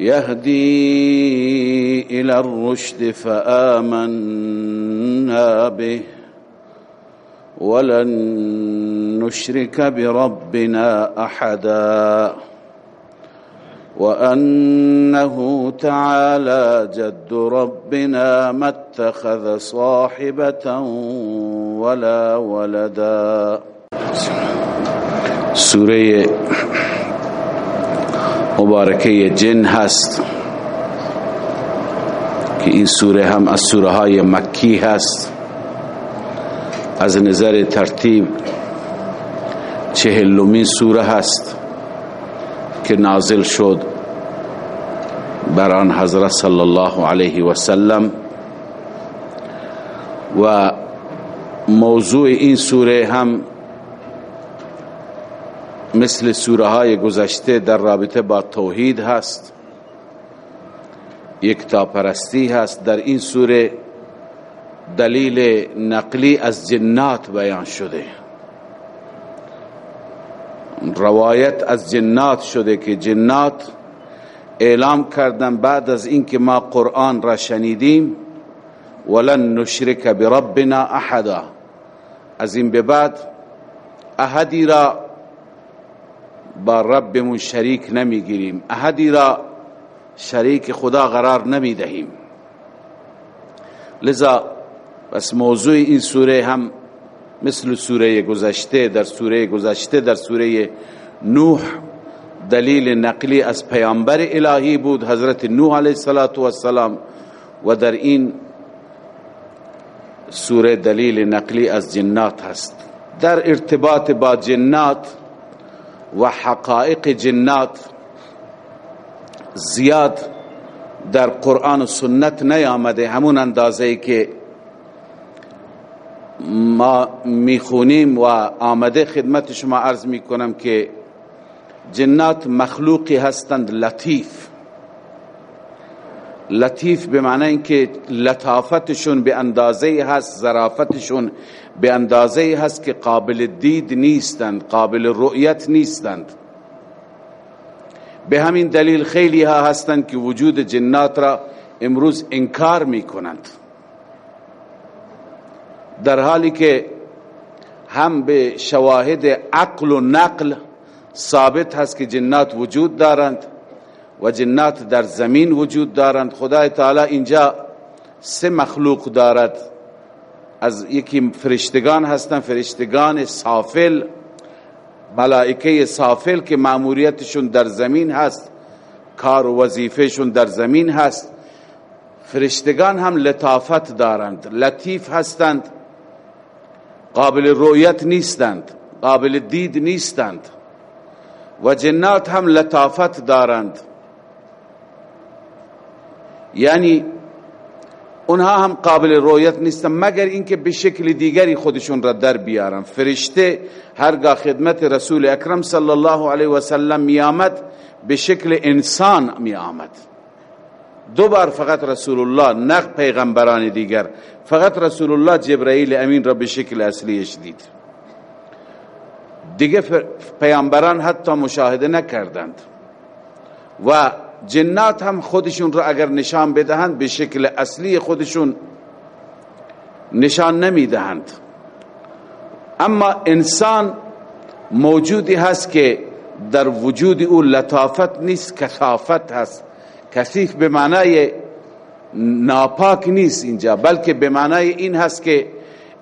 يهدي إلى الرشد فآمنا به. ولن نشرك بربنا أحدا. وأنه تعالى جد ربنا ما اتخذ صاحبة ولا ولدا. سورة مبارکه جن هست که این سوره هم از سوره های مکی هست. از نظر ترتیب چهلمین سوره هست که نازل شد بر آن حضرت صلی الله علیه و سلم. و موضوع این سوره هم مثل سوره های گذشته در رابطه با توحید هست. یک پرستی هست. در این سوره دلیل نقلی از جنات بیان شده. روایت از جنات شده که جنات اعلام کردن بعد از اینکه ما قرآن را شنیدیم ولن نشرک بربنا احدا. از این به بعد احدی را با ربمون شریک نمی‌گیریم. احدی را شریک خدا قرار نمی‌دهیم. لذا بس موضوع این سوره هم مثل سوره گذشته در سوره گذشته در سوره نوح دلیل نقلی از پیامبر الهی بود حضرت نوح علیه السلام و در این سوره دلیل نقلی از جنات هست. در ارتباط با جنات و حقائق جنات زیاد در قرآن و سنت نیامده. همون اندازه که ما می‌خونیم و آمده خدمت شما عرض می‌کنم که جنات مخلوقی هستند لطیف. لطیف به معنی اینکه لطافتشون به اندازه هست ظرافتشون به اندازه هست که قابل دید نیستند قابل رؤیت نیستند. به همین دلیل خیلی ها هستند که وجود جنات را امروز انکار می کنند در حالی که هم به شواهد عقل و نقل ثابت هست که جنات وجود دارند و جنات در زمین وجود دارند خدای تعالی اینجا سه مخلوق دارد. از یکی فرشتگان هستند فرشتگان صافل ملائکه صافل که مأموریتشون در زمین هست کار و وظیفهشون در زمین هست. فرشتگان هم لطافت دارند لطیف هستند قابل رویت نیستند قابل دید نیستند. و جنات هم لطافت دارند. یعنی اونها هم قابل رویت نیستن مگر اینکه به شکل دیگری خودشون را در بیارن. فرشته هرگاه خدمت رسول اکرم صلی الله علیه و سلم می آمد به شکل انسان می آمد دو بار فقط رسول الله نق پیغمبران دیگر فقط رسول الله جبرائیل امین را به شکل اصلیش دید. دیگه پیامبران حتی مشاهده نکردند. و جنات هم خودشون رو اگر نشان بدهند به شکل اصلی خودشون نشان نمی‌دهند. اما انسان موجودی هست که در وجود او لطافت نیست کثافت هست. کثیف به معنای ناپاک نیست اینجا بلکه به معنای این هست که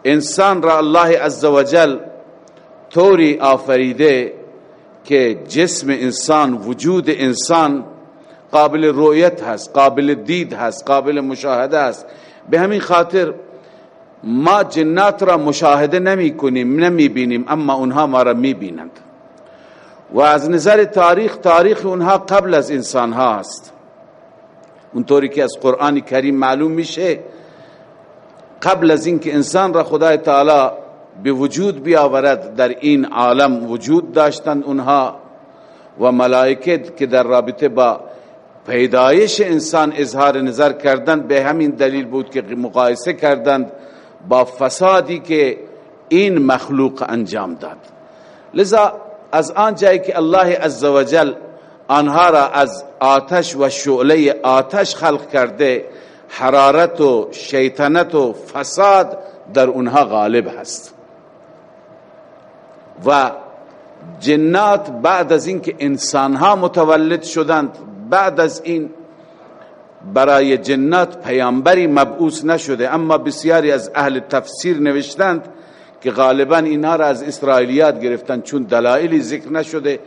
انسان را الله عزوجل طوری آفریده که جسم انسان وجود انسان قابل رویت هست قابل دید هست قابل مشاهده هست به همین خاطر ما جنات را مشاهده نمی کنیم نمی بینیم اما اونها ما را می بینند. و از نظر تاریخ تاریخ اونها قبل از انسان ها است. اونطوری که از قرآن کریم معلوم میشه قبل از اینکه انسان را خدای تعالی به وجود بیاورد در این عالم وجود داشتند اونها. و ملائکه که در رابطه با پیدایش انسان اظهار نظر کردند به همین دلیل بود که مقایسه کردند با فسادی که این مخلوق انجام داد. لذا از آن جایی که الله عزوجل آنها را از آتش و شعله آتش خلق کرده حرارت و شیطنت و فساد در اونها غالب هست. و جنات بعد از اینکه انسانها متولد شدند بعد از این برای جنات پیامبری مبعوث نشده اما بسیاری از اهل تفسیر نوشتند که غالبا اینها را از اسرائیلیات گرفتن چون دلایلی ذکر نشده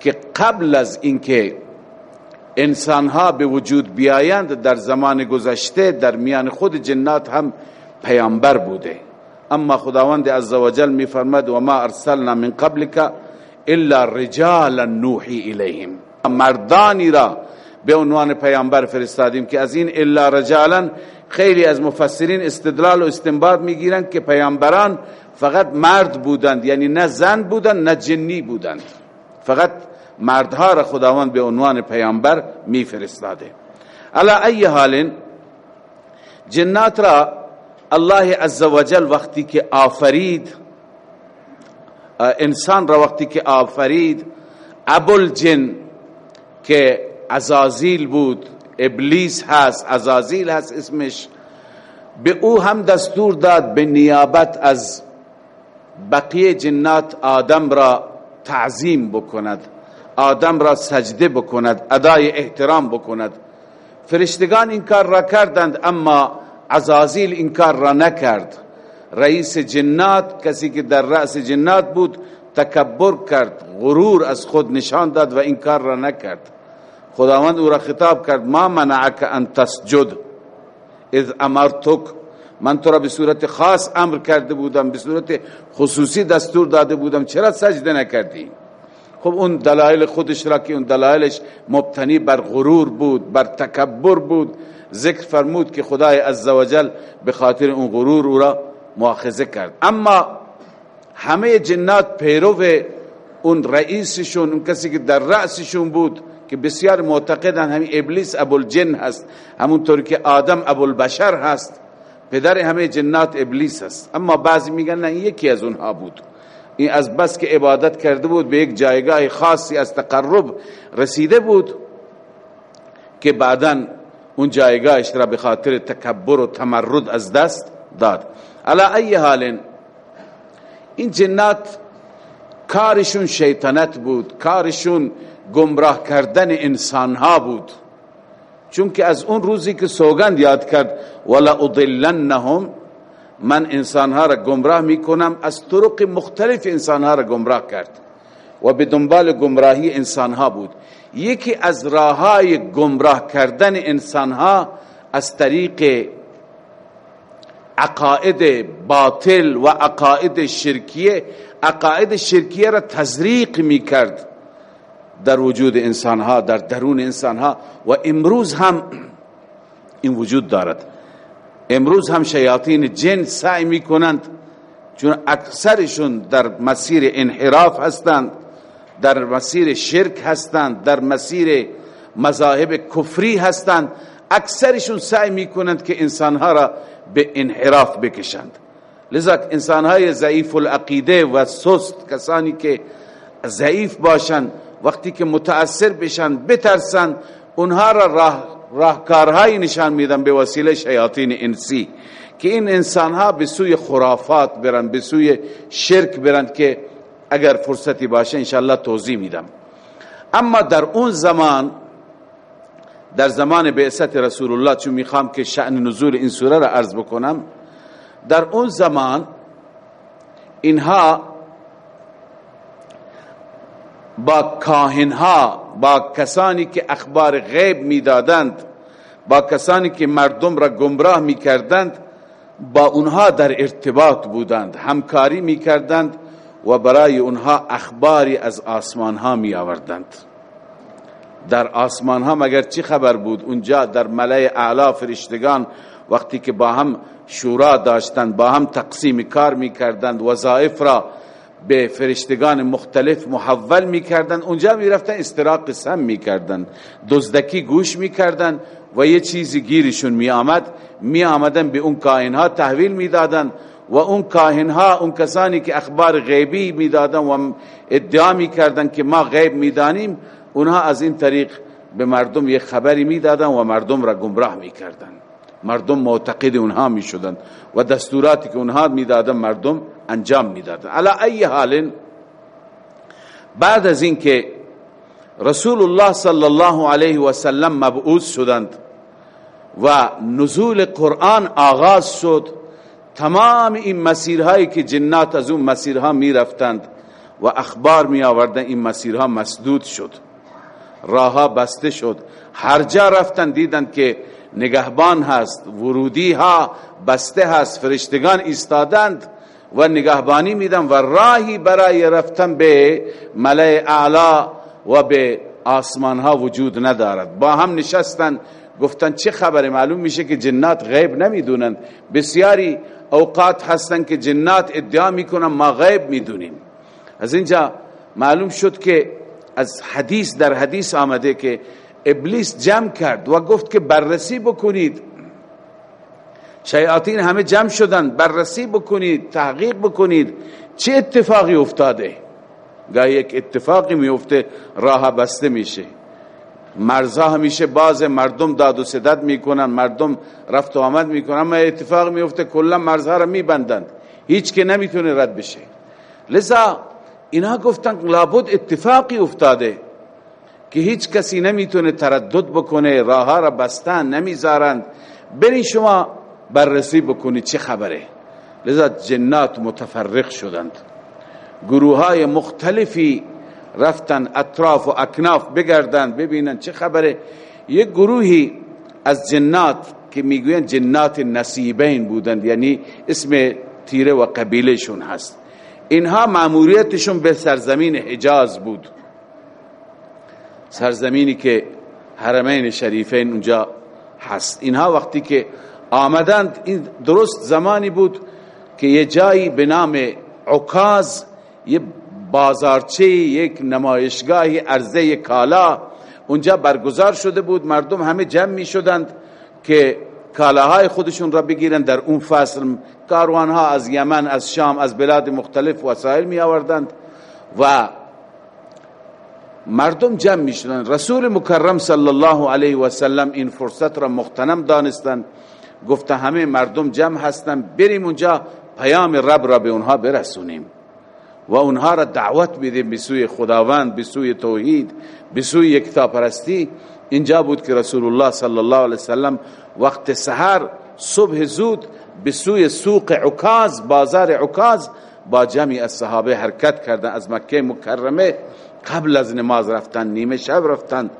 که قبل از اینکه انسانها به وجود بیایند در زمان گذشته در میان خود جنات هم پیامبر بوده. اما خداوند عزوجل میفرماد و ما ارسلنا من قبلك الا رجالا نوحی الیهم مردانی را به عنوان پیامبر فرستادیم که از این الا رجالا خیلی از مفسرین استدلال و استنباط می‌گیرند که پیامبران فقط مرد بودند یعنی نه زن بودند نه جنی بودند. فقط مردها را خداوند به عنوان پیامبر میفرستاده. علا ای حال جنات را الله عزوجل وقتی که آفرید انسان را وقتی که آفرید ابل جن که عزازیل بود ابلیس هست عزازیل هست اسمش. به او هم دستور داد به نیابت از بقیه جنات آدم را تعظیم بکند آدم را سجده بکند ادای احترام بکند. فرشتگان این کار را کردند اما عزازیل این کار را نکرد. رئیس جنات کسی که در رأس جنات بود تکبر کرد غرور از خود نشان داد و این کار را نکرد. خداوند او را خطاب کرد ما منعک ان تسجد. اذ امرتک. من تو را به صورت خاص امر کرده بودم به صورت خصوصی دستور داده بودم چرا سجده نکردی؟ خب اون دلایل خودش را که اون دلایلش مبتنی بر غرور بود بر تکبر بود ذکر فرمود که خدای عزوجل به خاطر اون غرور او را مؤاخذه کرد. اما همه جنات پیرو اون رئیسشون اون کسی که در رأسشون بود که بسیار معتقدن همین ابلیس ابوالجن هست همونطور که آدم ابوالبشر هست. پدر همه جنات ابلیس هست اما بعضی میگن نه یکی از اونها بود. این از بس که عبادت کرده بود به یک جایگاه خاصی از تقرب رسیده بود که بعدا اون جایگاهش را به خاطر تکبر و تمرد از دست داد. علا ای حال این جنات کارشون شیطنت بود کارشون گمراه کردن انسان ها بود. چون که از اون روزی که سوگند یاد کرد ولا اضلنهم من انسان ها را گمراه می کنم از طرق مختلف انسان ها را گمراه کرد و به دنبال گمراهی انسان ها بود. یکی از راه های گمراه کردن انسان ها از طریق عقاید باطل و عقاید شرکیه. عقاید شرکیه را تزریق می کرد در وجود انسان ها در درون انسان ها و امروز هم این وجود دارد. امروز هم شیاطین جن سعی می کنند چون اکثرشون در مسیر انحراف هستند در مسیر شرک هستند در مسیر مذاهب کفری هستند اکثرشون سعی می کنند که انسانها را به انحراف بکشند. لذا انسانهای ضعیف العقیده و سست کسانی که ضعیف باشند وقتی که متاثر بشن بترسن اونها را راه راهکارهایی نشان میدن به وسیله شیاطین انسی که این انسانها به سوی خرافات برن به سوی شرک برن که اگر فرصتی باشه انشاءالله توضیح میدم. اما در اون زمان در زمان بعثت رسول الله چون می‌خوام که شأن نزول این سوره را عرض بکنم در اون زمان اینها با کاهنها با کسانی که اخبار غیب می‌دادند با کسانی که مردم را گمراه می‌کردند با اونها در ارتباط بودند همکاری می‌کردند و برای اونها اخباری از آسمان ها می در آسمان ها مگر چی خبر بود اونجا در ملای اعلا فرشتگان وقتی که با هم شورا داشتند با هم تقسیم کار می‌کردند وظایف را به فرشتگان مختلف محول می‌کردند اونجا می‌رفتن استراق سم می‌کردند دزدکی گوش می‌کردند و یه چیزی گیرشون میآمد میآمدن به اون کائنها تحویل می‌دادند و اون کاهنها اون کسانی که اخبار غیبی می‌دادن و ادعا می‌کردن که ما غیب می‌دانیم اونها از این طریق به مردم یک خبری می‌دادن و مردم را گمراه می‌کردن. مردم معتقد اونها می‌شدند و دستوراتی که اونها می‌دادن مردم انجام می‌دادن. علا ای حال بعد از اینکه رسول الله صلی الله علیه و سلم مبعوث شدند و نزول قرآن آغاز شد تمام این مسیرهایی که جنات از اون مسیرها می رفتند و اخبار می آوردن این مسیرها مسدود شد. راها بسته شد. هر جا رفتن دیدند که نگهبان هست ورودی ها بسته هست فرشتگان ایستادند و نگهبانی میدن و راهی برای رفتن به ملع اعلا و به آسمان ها وجود ندارد. با هم نشستن گفتن چه خبره؟ معلوم میشه که جنات غیب نمی‌دونن. بسیاری اوقات هستن که جنات ادعا می‌کنن ما غیب می‌دونیم. از اینجا معلوم شد که از حدیث در حدیث آمده که ابلیس جمع کرد و گفت که بررسی بکنید. شیاطین همه جمع شدن بررسی بکنید تحقیق بکنید. چه اتفاقی افتاده؟ گاهی یک اتفاقی میفته راه بسته میشه. مرزا همیشه باز مردم داد و صدت می‌کنن مردم رفت و آمد می‌کنن اما اتفاق میفته کلا مرزها را میبندند. هیچ که نمی‌تونه رد بشه. لذا اینا گفتن لابد اتفاقی افتاده که هیچ کسی نمی‌تونه تردد بکنه راه را بستن نمی‌ذارند بری شما بررسی بکنید چه خبره. لذا جنات متفرق شدند. گروه های مختلفی رفتن اطراف و اکناف بگردن ببینن چه خبره. یک گروهی از جنات که می‌گوین جنات نصیبین بودند یعنی اسم تیره و قبیلشون هست. اینها معمولیتشون به سرزمین حجاز بود. سرزمینی که حرمین شریفین اونجا هست. اینها وقتی که آمدند این درست زمانی بود که یه جایی به نام عکاز یه بازارچه یک نمایشگاهی عرضه کالا اونجا برگزار شده بود. مردم همه جمع می شدند که کالاهای خودشون را بگیرن در اون فصل. کاروانها از یمن از شام از بلاد مختلف وسایل می آوردند و مردم جمع می شدند رسول مکرم صلی الله علیه و سلم این فرصت را مختنم دانستند. گفته همه مردم جمع هستند. بریم اونجا پیام رب را به اونها برسونیم. و اونها را دعوت بدیم به سوی خداوند به سوی توحید به سوی یکتاپرستی. اینجا بود که رسول الله صلی الله علیه وسلم وقت سحر صبح زود به سوی سوق عکاز بازار عکاز با جمعی از صحابه حرکت کردن از مکه مکرمه. قبل از نماز رفتن نیمه شب رفتن.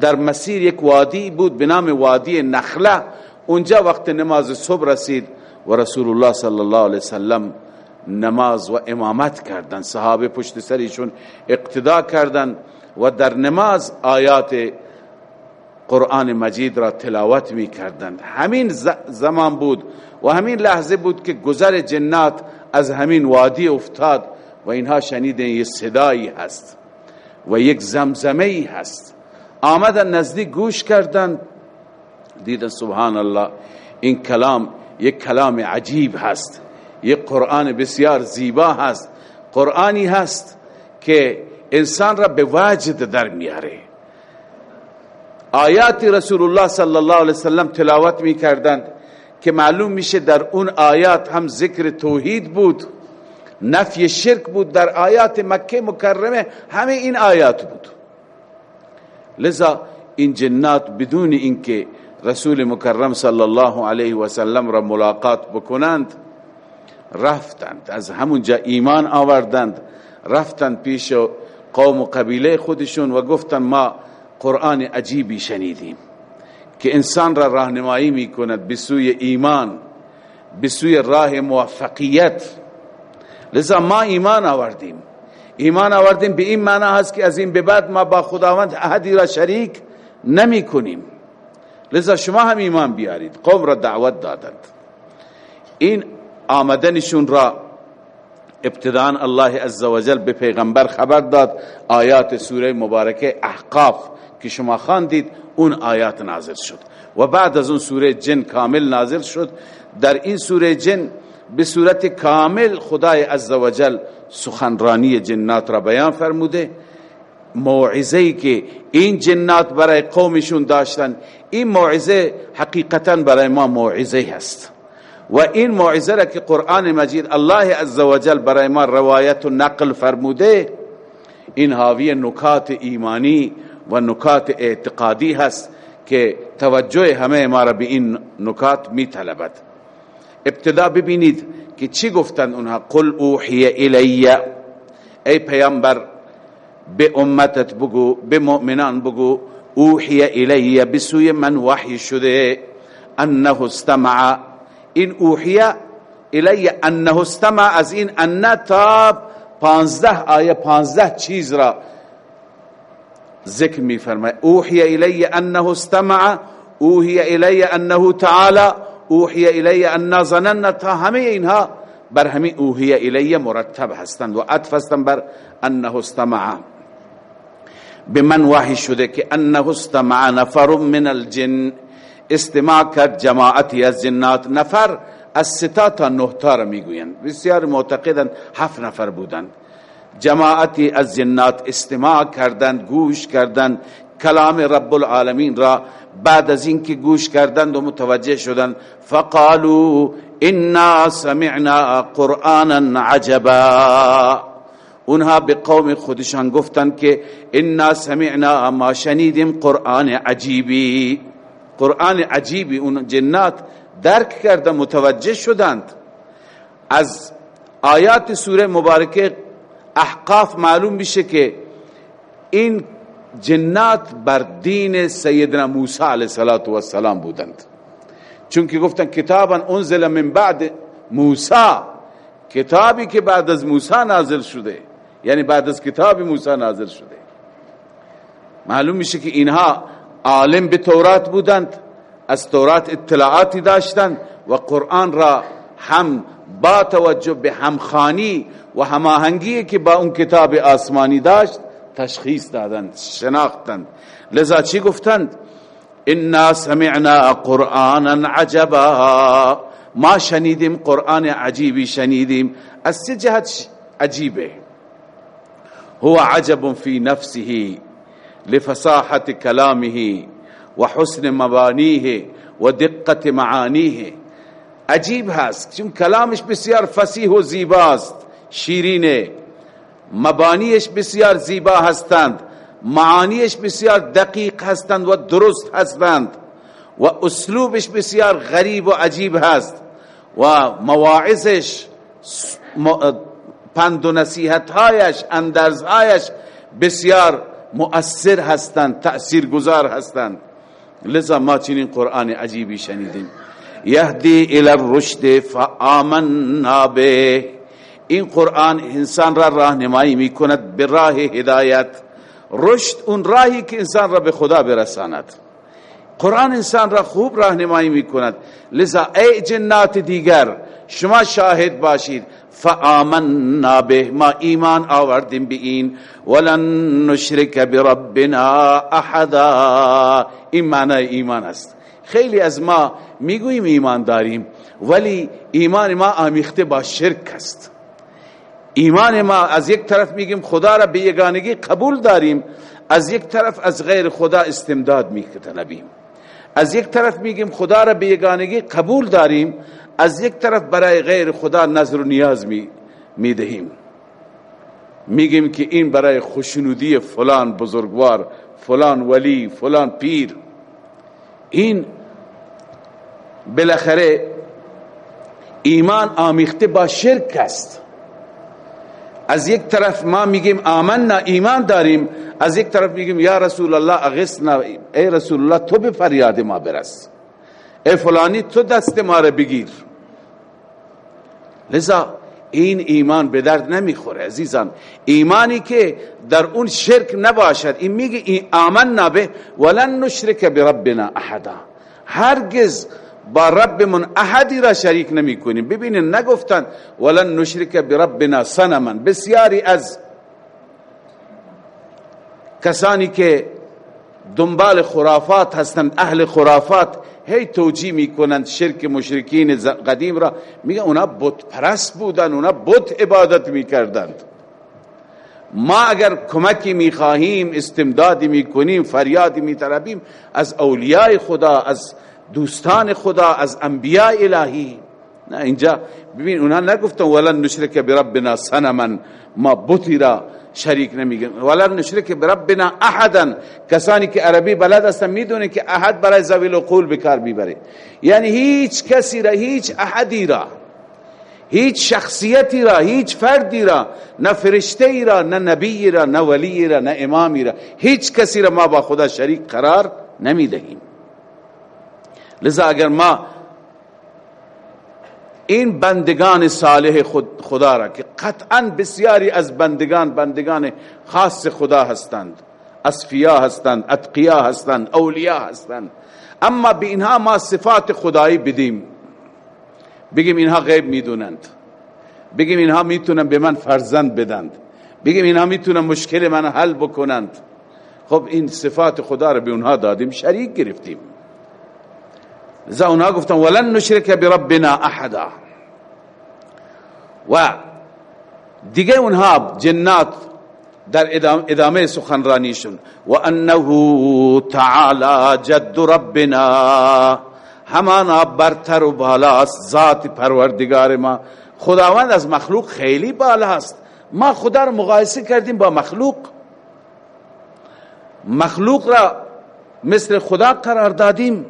در مسیر یک وادی بود به نام وادی نخله. اونجا وقت نماز صبح رسید و رسول الله صلی الله علیه وسلم نماز و امامت کردن. صحابه پشت سریشون اقتدا کردن و در نماز آیات قرآن مجید را تلاوت می کردند همین زمان بود و همین لحظه بود که گذر جنات از همین وادی افتاد و اینها شنیدن یه صدایی هست و یک زمزمه ای هست. آمدن نزدیک گوش کردند. دیدن سبحان الله این کلام یک کلام عجیب هست. یک قرآن بسیار زیبا هست. قرآنی هست که انسان را به وجد در میاره. آیات رسول الله صلی الله علیه وسلم تلاوت می کردند که معلوم میشه در اون آیات هم ذکر توحید بود. نفی شرک بود در آیات مکه مکرمه همه این آیات بود. لذا این جنات بدون اینکه رسول مکرم صلی الله علیه و سلم را ملاقات بکنند رفتند از همونجا ایمان آوردند رفتند پیش قوم و قبیله خودشون و گفتند ما قرآن عجیبی شنیدیم که انسان را راهنمایی می‌کند به سوی ایمان به سوی راه موفقیت. لذا ما ایمان آوردیم. ایمان آوردیم به این معنی هست که از این به بعد ما با خداوند احدی را شریک نمی کنیم. لذا شما هم ایمان بیارید. قوم را دعوت دادند. این آمدنشون را ابتدان الله عزوجل به پیغمبر خبر داد. آیات سوره مبارکه احقاف که شما خواندید اون آیات نازل شد. و بعد از اون سوره جن کامل نازل شد. در این سوره جن به صورت کامل خدای عزوجل سخنرانی جنات را بیان فرموده. موعظه که این جنات برای قومشون داشتن این موعظه حقیقتا برای ما موعظه هست. و این موعظه را که قرآن مجید الله عزوجل برای ما روایت و نقل فرموده این حاوی نکات ایمانی و نکات اعتقادی هست که توجه همه ما را به این نکات می طلبد. ابتدا ببینید که چی گفتن اونها. قل اوحی الی ای پیامبر به امتت بگو به مؤمنان بگو اوحی الی بسوی من وحی شده انه استمع. این اوحی الی انه استمع از این ان تا پانزده آیه پانزده چیز را ذکر می فرماید اوحی الی انه استمع اوحی الی انه تعالی اوحی الی ان ظننا تا همه اینها بر همین اوحی الی مرتب هستند. و عطف هستند بر انه استمع. به من وحی شده که انه استمع نفر من الجن استماع کرد جماعتی از جنات. نفر از ستا تا نه تا را بسیار معتقدند هفت نفر بودند. جماعتی از جنات استماع کردند گوش کردند. کلام رب العالمین را بعد از اینکه گوش کردند و متوجه شدند فقالوا انا سمعنا قرآنا عجبا. اونها به قوم خودشان گفتند که انا سمعنا ما شنیدیم قرآن عجیبی. قرآن عجیبی اون جنات درک کرده متوجه شدند. از آیات سوره مبارکه احقاف معلوم میشه که این جنات بر دین سیدنا موسی علیه السلام بودند. چون که گفتن کتابا انزل من بعد موسی. کتابی که بعد از موسی نازل شده. یعنی بعد از کتاب موسی نازل شده. معلوم میشه که اینها عالم به تورات بودند. از تورات اطلاعاتی داشتند و قرآن را هم با توجه به همخانی و هماهنگی که با اون کتاب آسمانی داشت تشخیص دادند شناختند. لذا چی گفتند؟ انا سمعنا قرآنا عجبا. ما شنیدیم قرآن عجیبی شنیدیم. از سه جهت عجیبه؟ هو عجب في نفسه لفصاحة كلامه وحسن مبانيه ودقة معانيه عجیب هست چون کلامش بسیار فسیح و زیباست. شیرینه. مبانیش بسیار زیبا هستند. معانیش بسیار دقیق هستند و درست هستند. و اسلوبش بسیار غریب و عجیب هست. و مواعظش پند و نصیحتهایش اندرزهایش بسیار مؤثر هستند تأثیر گذار هستند. لذا ما چنین قرآن عجیبی شنیدیم. یهدی الى الرشد فآمنا به. این قرآن انسان را راهنمایی می کند به راه هدایت. رشد اون راهی که انسان را به خدا برساند. قرآن انسان را خوب راهنمایی می کند لذا ای جنات دیگر شما شاهد باشید. فآمنا به ما ایمان آوردیم به این. ولن نشرک بربنا احدا. این معنی ایمان است. خیلی از ما می‌گوییم ایمان داریم ولی ایمان ما آمیخته با شرک است. ایمان ما از یک طرف میگیم خدا را به یگانگی قبول داریم از یک طرف از غیر خدا استمداد می‌کنیم از یک طرف میگیم خدا را به یگانگی قبول داریم از یک طرف برای غیر خدا نظر و نیاز می می‌دهیم. میگیم که این برای خوشنودی فلان بزرگوار فلان ولی فلان پیر. این بالاخره ایمان آمیخته با شرک است. از یک طرف ما میگیم آمنا ایمان داریم. از یک طرف میگیم یا رسول الله اغسنا ای رسول الله تو به فریاد ما برس. ای فلانی تو دست ما رو بگیر. لذا این ایمان به درد نمی‌خوره عزیزان. ایمانی که در اون شرک نباشد. این میگه این آمنا به ولن نشرک بربنا احدا. هرگز با ربمون احدی را شریک نمی کنیم. ببینید نگفتن ولن نشرک بربنا صنما. بسیاری از کسانی که دنبال خرافات هستند اهل خرافات هی توجیه می‌کنند شرک مشرکین قدیم را. میگه اونا بت پرست بودن اونا بت عبادت می‌کردند ما اگر کمکی می‌خواهیم استمدادی می‌کنیم فریادی میطلبیم از اولیاء خدا از دوستان خدا از انبیاء الهی. نه اینجا ببین اونا نگفتن ولن نشرک بربنا سنما ما بطی را شریک نمیگن ولن نشرک بربنا احدا. کسانی که عربی بلد هستن می‌دونه که احد برای ذوی قول بکار می‌بره. یعنی هیچ کسی را هیچ احدی را هیچ شخصیتی را هیچ فردی را نه فرشته ای را نه نبی را نه ولی را نه امامی را هیچ کسی را ما با خدا شریک قرار نمی‌دهیم. لذا اگر ما این بندگان صالح خدا را که قطعا بسیاری از بندگان بندگان خاص خدا هستند اصفیا هستند اتقیا هستند اولیا هستند اما به اینها ما صفات خدایی بدیم. بگیم اینها غیب می‌دونند. بگیم اینها می‌تونن به من فرزند بدند. بگیم اینها می‌تونن مشکل من حل بکنند. خب این صفات خدا را به اونها دادیم شریک گرفتیم. لذا اونها گفتن ولن نشرک بربنا احدا. و دیگه اونها جنات در ادامه سخنرانیشون و انه تعالی جد ربنا. همانا برتر و بالاست ذات پروردگار ما. خداوند از مخلوق خیلی بالا است. ما خدا رو مقایسه کردیم با مخلوق. مخلوق را مثل خدا قرار دادیم.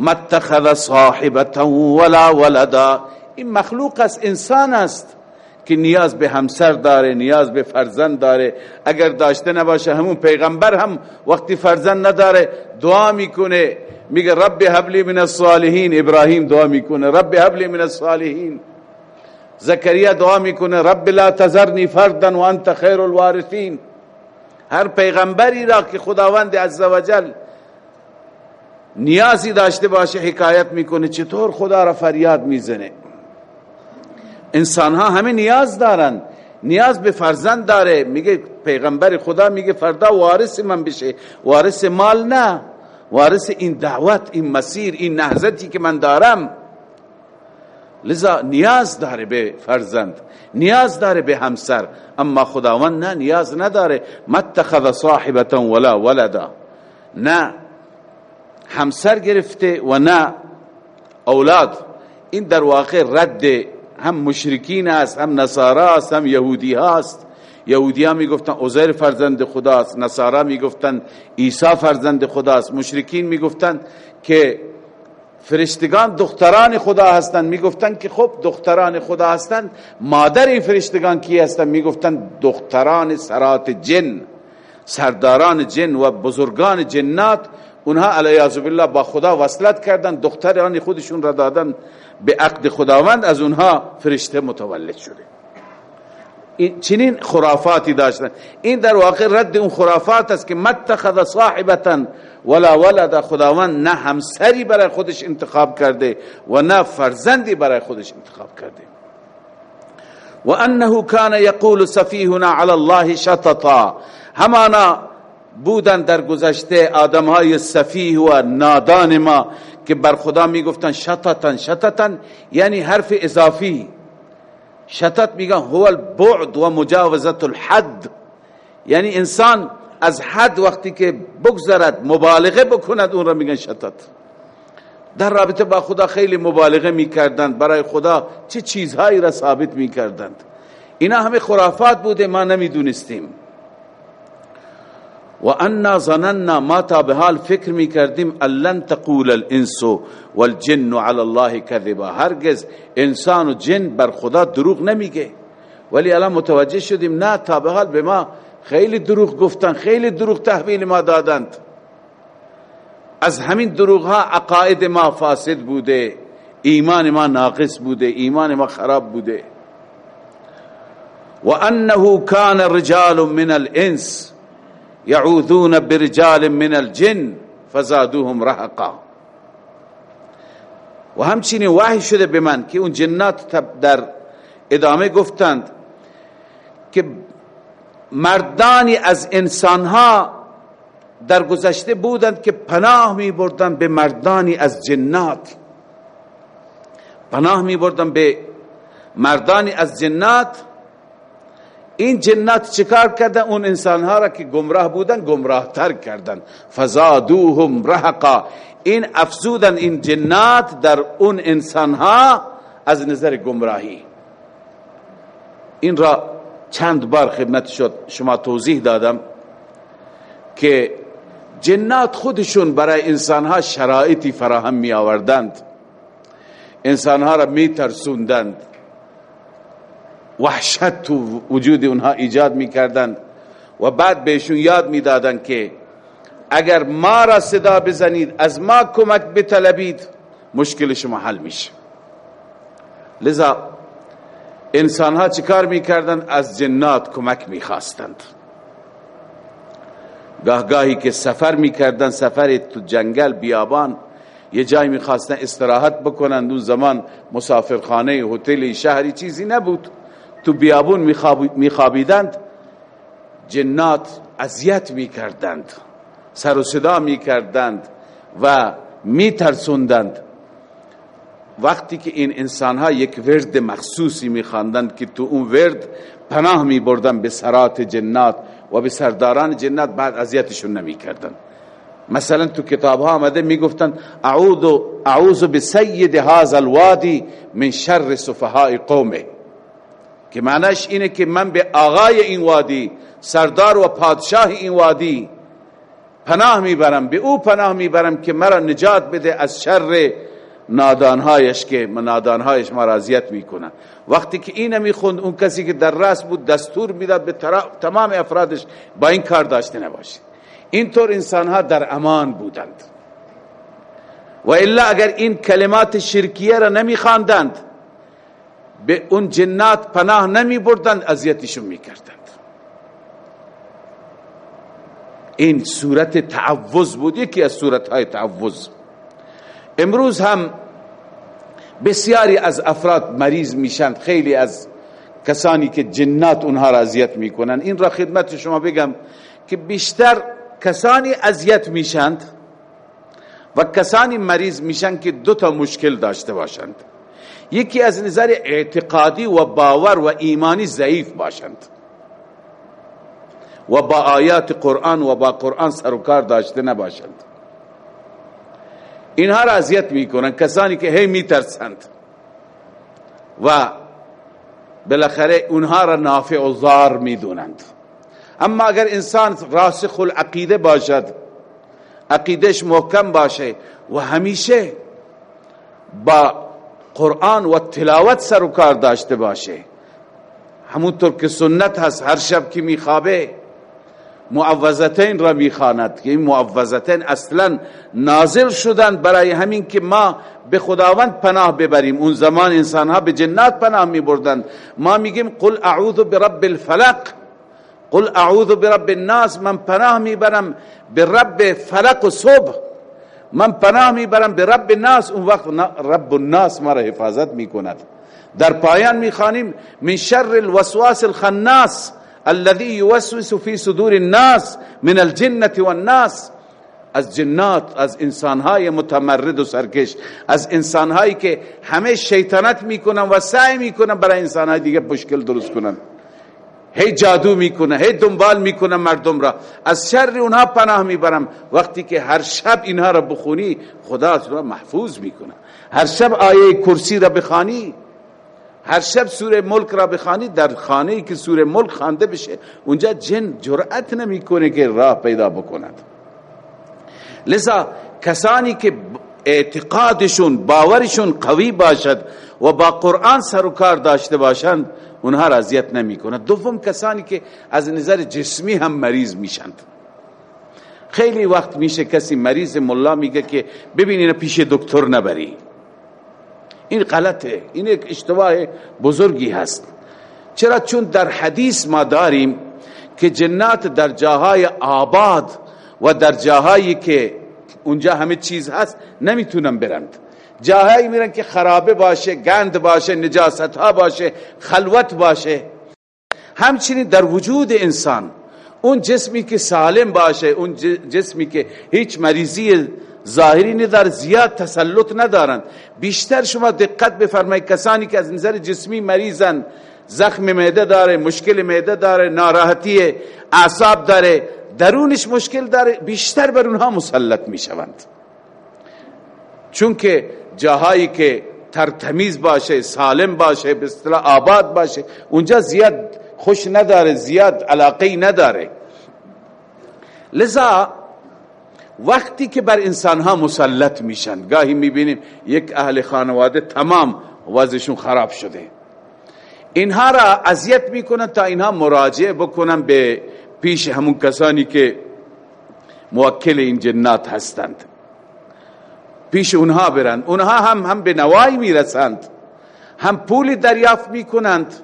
متخذ صاحبتا ولا ولدا. این مخلوق است انسان است که نیاز به همسر داره نیاز به فرزند داره. اگر داشته نباشه همون پیغمبر هم وقتی فرزند نداره دعا می‌کنه. میگه رب حبلی من الصالحین. ابراهیم دعا می‌کنه. رب حبلی من الصالحین. زکریا دعا می‌کنه. رب لا تذرنی فردا و انت خیر الوارثین. هر پیغمبری را که خداوند عزوجل نیازی داشته باشه حکایت می‌کنه. چطور خدا را فریاد می‌زنه؟ انسان ها همه نیاز دارن. نیاز به فرزند داره. میگه پیغمبر خدا میگه فردا وارث من بشه. وارث مال نه. وارث این دعوت این مسیر این نهزتی که من دارم. لذا نیاز داره به فرزند. نیاز داره به همسر. اما خداوند نه نیاز نداره. متخذ صاحبتا ولا ولدا. نه. همسر گرفته و نه اولاد. این در واقع رد هم مشرکین است هم نصارا است هم یهودی هاست یهودی ها می گفتن عزیر فرزند خداست نصارا می گفتن عیسی فرزند خداست. مشرکین می گفتن که فرشتگان دختران خدا هستند. می گفتن که خب دختران خدا هستند. مادر این فرشتگان کی هستند؟ می گفتن دختران سرات جن سرداران جن و بزرگان جنات. اونها علیه بالله با خدا وصلت کردن دختران خودشون را دادن به عقد خداوند از اونها فرشته متولد شده. چنین خرافاتی داشتن. این در واقع رد اون خرافات است که متخذ صاحبتا ولا ولد خداوند نه همسری برای خودش انتخاب کرده و نه فرزندی برای خودش انتخاب کرده. و انه کان یقول سفیهنا علی الله شططا. همانا بودن در گذشته آدم های سفیه و نادان ما که بر خدا می‌گفتن شتتن شتتن یعنی حرف اضافی. شتت میگن هو البعد و مجاوزت الحد. یعنی انسان از حد وقتی که بگذرد مبالغه بکند اون را میگن شتت. در رابطه با خدا خیلی مبالغه می‌کردند. برای خدا چه چیزهایی را ثابت می‌کردند. اینا همه خرافات بوده ما نمی‌دونستیم. و انا ظننا ما تا به حال فکر می کردیم لن تقول الانس والجن على الله كذبا. هرگز انسان و جن بر خدا دروغ نمیگه. ولی الان متوجه شدیم نه تا به حال به ما خیلی دروغ گفتن خیلی دروغ تحویل ما دادند. از همین دروغ ها عقاید ما فاسد بوده ایمان ما ناقص بوده ایمان ما خراب بوده. و انه کان رجال من الانس یعوذون برجال من الجن فزادوهم رهقا. و همچنین وحی شده به من که اون جنات در ادامه گفتند که مردانی از انسانها در گذشته بودند که پناه می بردن به مردانی از جنات. پناه می بردن به مردانی از جنات این جنات چکار کردن؟ اون انسانها را که گمراه بودن گمراه تر کردن. فزادوهم رهقا این افزودن این جنات در اون انسانها از نظر گمراهی. این را چند بار خدمت شد شما توضیح دادم که جنات خودشون برای انسانها شرایطی فراهم می آوردند انسانها را می ترسوندند وحشت تو وجود اونها ایجاد می کردند و بعد بهشون یاد می دادند که اگر ما را صدا بزنید از ما کمک بطلبید مشکل شما حل میشه. لذا انسان ها چیکار می‌کردند از جنات کمک می‌خواستند. گاه گاهی که سفر می‌کردند سفر تو جنگل بیابان یه جای می‌خواستن استراحت بکنند. اون زمان مسافرخانه هتل شهری چیزی نبود. تو بیابون میخوابیدند جنات اذیت می‌کردند سر و صدا می‌کردند و میترسوندند. وقتی که این انسان ها یک ورد مخصوصی میخواندند که تو اون ورد پناه میبردن به سرات جنات و به سرداران جنات بعد اذیتشون نمی‌کردند مثلا تو کتاب ها آمده می‌گفتن اعوذ اعوذ بسید هذا الوادی من شر سفهاء قومه. که معنیش اینه که من به آقای این وادی سردار و پادشاه این وادی پناه می‌برم به او پناه می‌برم که مرا نجات بده از شر نادانهایش که نادانهایش ما رازیت می‌کنن وقتی که این می‌خوند اون کسی که در راست بود دستور می‌داد به تمام افرادش با این کار داشته نباشه اینطور انسانها در امان بودند. و الا اگر این کلمات شرکیه را نمیخواندند به اون جنات پناه نمی بردند اذیتشون می‌کردند این صورت تعوض بود یکی از صورت های تعوض. امروز هم بسیاری از افراد مریض میشند خیلی از کسانی که جنات اونها را اذیت می‌کنند این را خدمت شما بگم که بیشتر کسانی اذیت میشند و کسانی مریض میشن که دو تا مشکل داشته باشند. یکی از نظر اعتقادی و باور و ایمانی ضعیف باشند. و با آیات قرآن و با قرآن سروکار داشته نباشند. اینها را اذیت می‌کنند. کسانی که هی میترسند. و بالاخره اونها را نافع و ضار می‌دونند. اما اگر انسان راسخ العقیده باشد عقیدش محکم باشه و همیشه با قرآن و تلاوت سر و کار داشته باشه. همونطور که سنت هست هر شب که میخوابه معوضتین را می‌خواند. که این معوضتین اصلا نازل شدند برای همین که ما به خداوند پناه ببریم. اون زمان انسان ها به جنات پناه میبردند. ما میگیم قل اعوذ برب الفلق. قل اعوذ برب الناس. من پناه می‌برم به رب فلق و صبح. من پناه می‌برم به رب الناس اون وقت رب الناس ما را حفاظت می‌کند. در پایان می‌خوانیم من شر الوسواس الخناس الذي يوسوس في صدور الناس من الجنة والناس. از جنات از انسانهای متمرد و سرکش از انسانهایی که همه شیطنت می‌کنن و سعی می‌کنن برای انسانهای دیگه مشکل درست کنن. هی جادو می‌کنه هی دنبال می‌کنه مردم را. از شر اونها پناه می‌برم. وقتی که هر شب اینها را بخونی خدا را محفوظ می‌کنه. هر شب آیه کرسی را بخانی هر شب سوره ملک را بخوانی در خانه ای که سوره ملک خوانده بشه اونجا جن جرأت نمی‌کنه که راه پیدا بکند. لذا کسانی که اعتقادشون باورشون قوی باشد و با قرآن سر و کار داشته باشند اونها را اذیت نمی‌کنه دوم کسانی که از نظر جسمی هم مریض میشند خیلی وقت میشه کسی مریض ملا میگه که ببینین پیش دکتر نبری. این غلطه این یک اشتباه بزرگی هست. چرا؟ چون در حدیث ما داریم که جنات در جاهای آباد و در جاهایی که اونجا همه چیز هست نمی‌تونن برند جاهایی میرن که خرابه باشه گند باشه نجاست ها باشه خلوت باشه. همچنین در وجود انسان اون جسمی که سالم باشه اون جسمی که هیچ مریضی ظاهری ندار زیاد تسلط ندارن. بیشتر شما دقت بفرمایید کسانی که از نظر جسمی مریضن زخم معده داره مشکل معده داره ناراحتی اعصاب داره درونش مشکل داره بیشتر بر اونها مسلط می‌شوند. چون که جاهایی که ترتمیز باشه سالم باشه به آباد باشه اونجا زیاد خوش نداره زیاد علاقه نداره. لذا وقتی که بر انسان ها مسلط میشن گاهی می‌بینیم یک اهل خانواده تمام وضعشون خراب شده. اینها را اذیت می‌کنن تا اینها مراجعه بکنن به پیش همون کسانی که موکل این جنات هستند. پیش اونها برند اونها هم هم به نوایی می‌رسند. هم پول دریافت می‌کنند.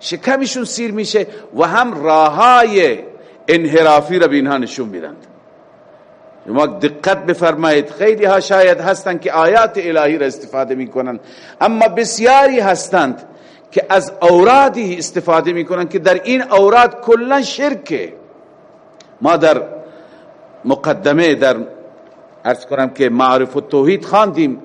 شکمشون سیر میشه و هم راهای انحرافی را به اینها نشون میدند. شما دقت بفرمایید. خیلی ها شاید هستند که آیات الهی را استفاده می‌کنند اما بسیاری هستند که از اورادی استفاده می‌کنن که در این اوراد کلا شرکه. ما در مقدمه در ارز کنم که معرف و توحید خواندیم.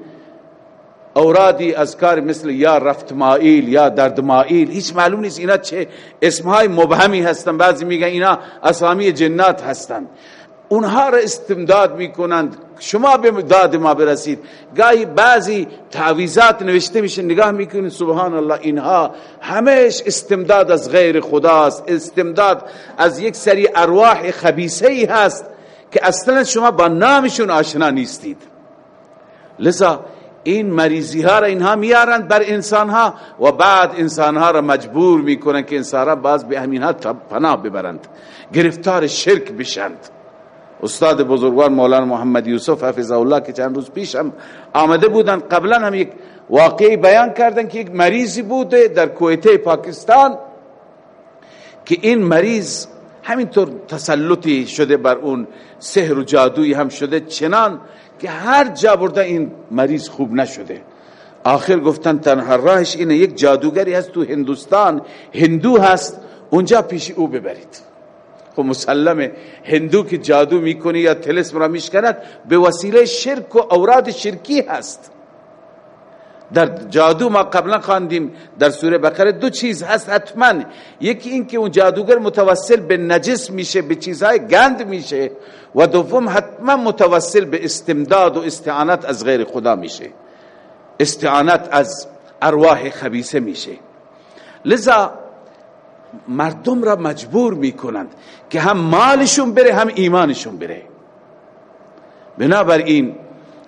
اورادی از کار مثل یا رفت مائیل یا درد مائیل. هیچ معلوم نیست اینا چه اسمهای مبهمی هستن. بعضی میگن اینا اسامی جنات هستن. اونها را استمداد می‌کنند. شما به داد ما برسید. گاهی بعضی تعویزات نوشته میشه نگاه می‌کنید سبحان الله اینها همش استمداد از غیر خداست. استمداد از یک سری ارواح خبیسه ای هست که اصلا شما با نامشون آشنا نیستید. لذا این مریضی ها را اینها میارند بر انسان ها و بعد انسان ها را مجبور می‌کنن که انسان ها باز به همین ها پناه ببرند. گرفتار شرک بشند. استاد بزرگوار مولانا محمد یوسف حفظه الله که چند روز پیش هم آمده بودن قبلا هم یک واقعی بیان کردن که یک مریضی بوده در کویته پاکستان که این مریض همینطور تسلطی شده بر اون سحر و جادویی هم شده چنان که هر جا برده این مریض خوب نشده. آخر گفتن تنها راهش اینه یک جادوگری هست تو هندوستان هندو هست اونجا پیش او ببرید. خب مسلمه هندو که جادو می‌کنه یا تلسم را میشکند به وسیله شرک و اوراد شرکی هست. در جادو ما قبلا خواندیم در سوره بقره دو چیز هست حتما. یکی این که اون جادوگر متوسل به نجس میشه به چیزهای گند میشه و دوم حتما متوسل به استمداد و استعانت از غیر خدا میشه. استعانت از ارواح خبیسه میشه. لذا مردم را مجبور می‌کنند که هم مالشون بره هم ایمانشون بره. بنابراین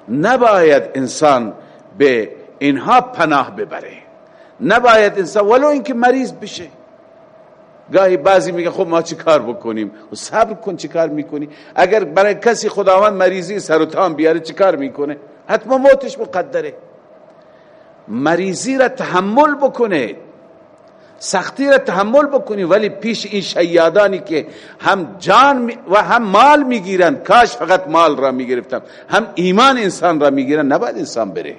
نباید انسان به اینها پناه ببره. نباید انسان ولو اینکه مریض بشه. گاهی بعضی میگه خب ما چی کار بکنیم؟ و صبر کن چی کار می‌کنی؟ اگر برای کسی خداوند مریضی سرطان بیاره چی کار می‌کنه؟ حتما موتش مقدره. مریضی را تحمل بکنه. سختی را تحمل بکنی ولی پیش این شیادانی که هم جان و هم مال می‌گیرند کاش فقط مال را می‌گرفتم. هم ایمان انسان را می‌گیرند نباید انسان بره.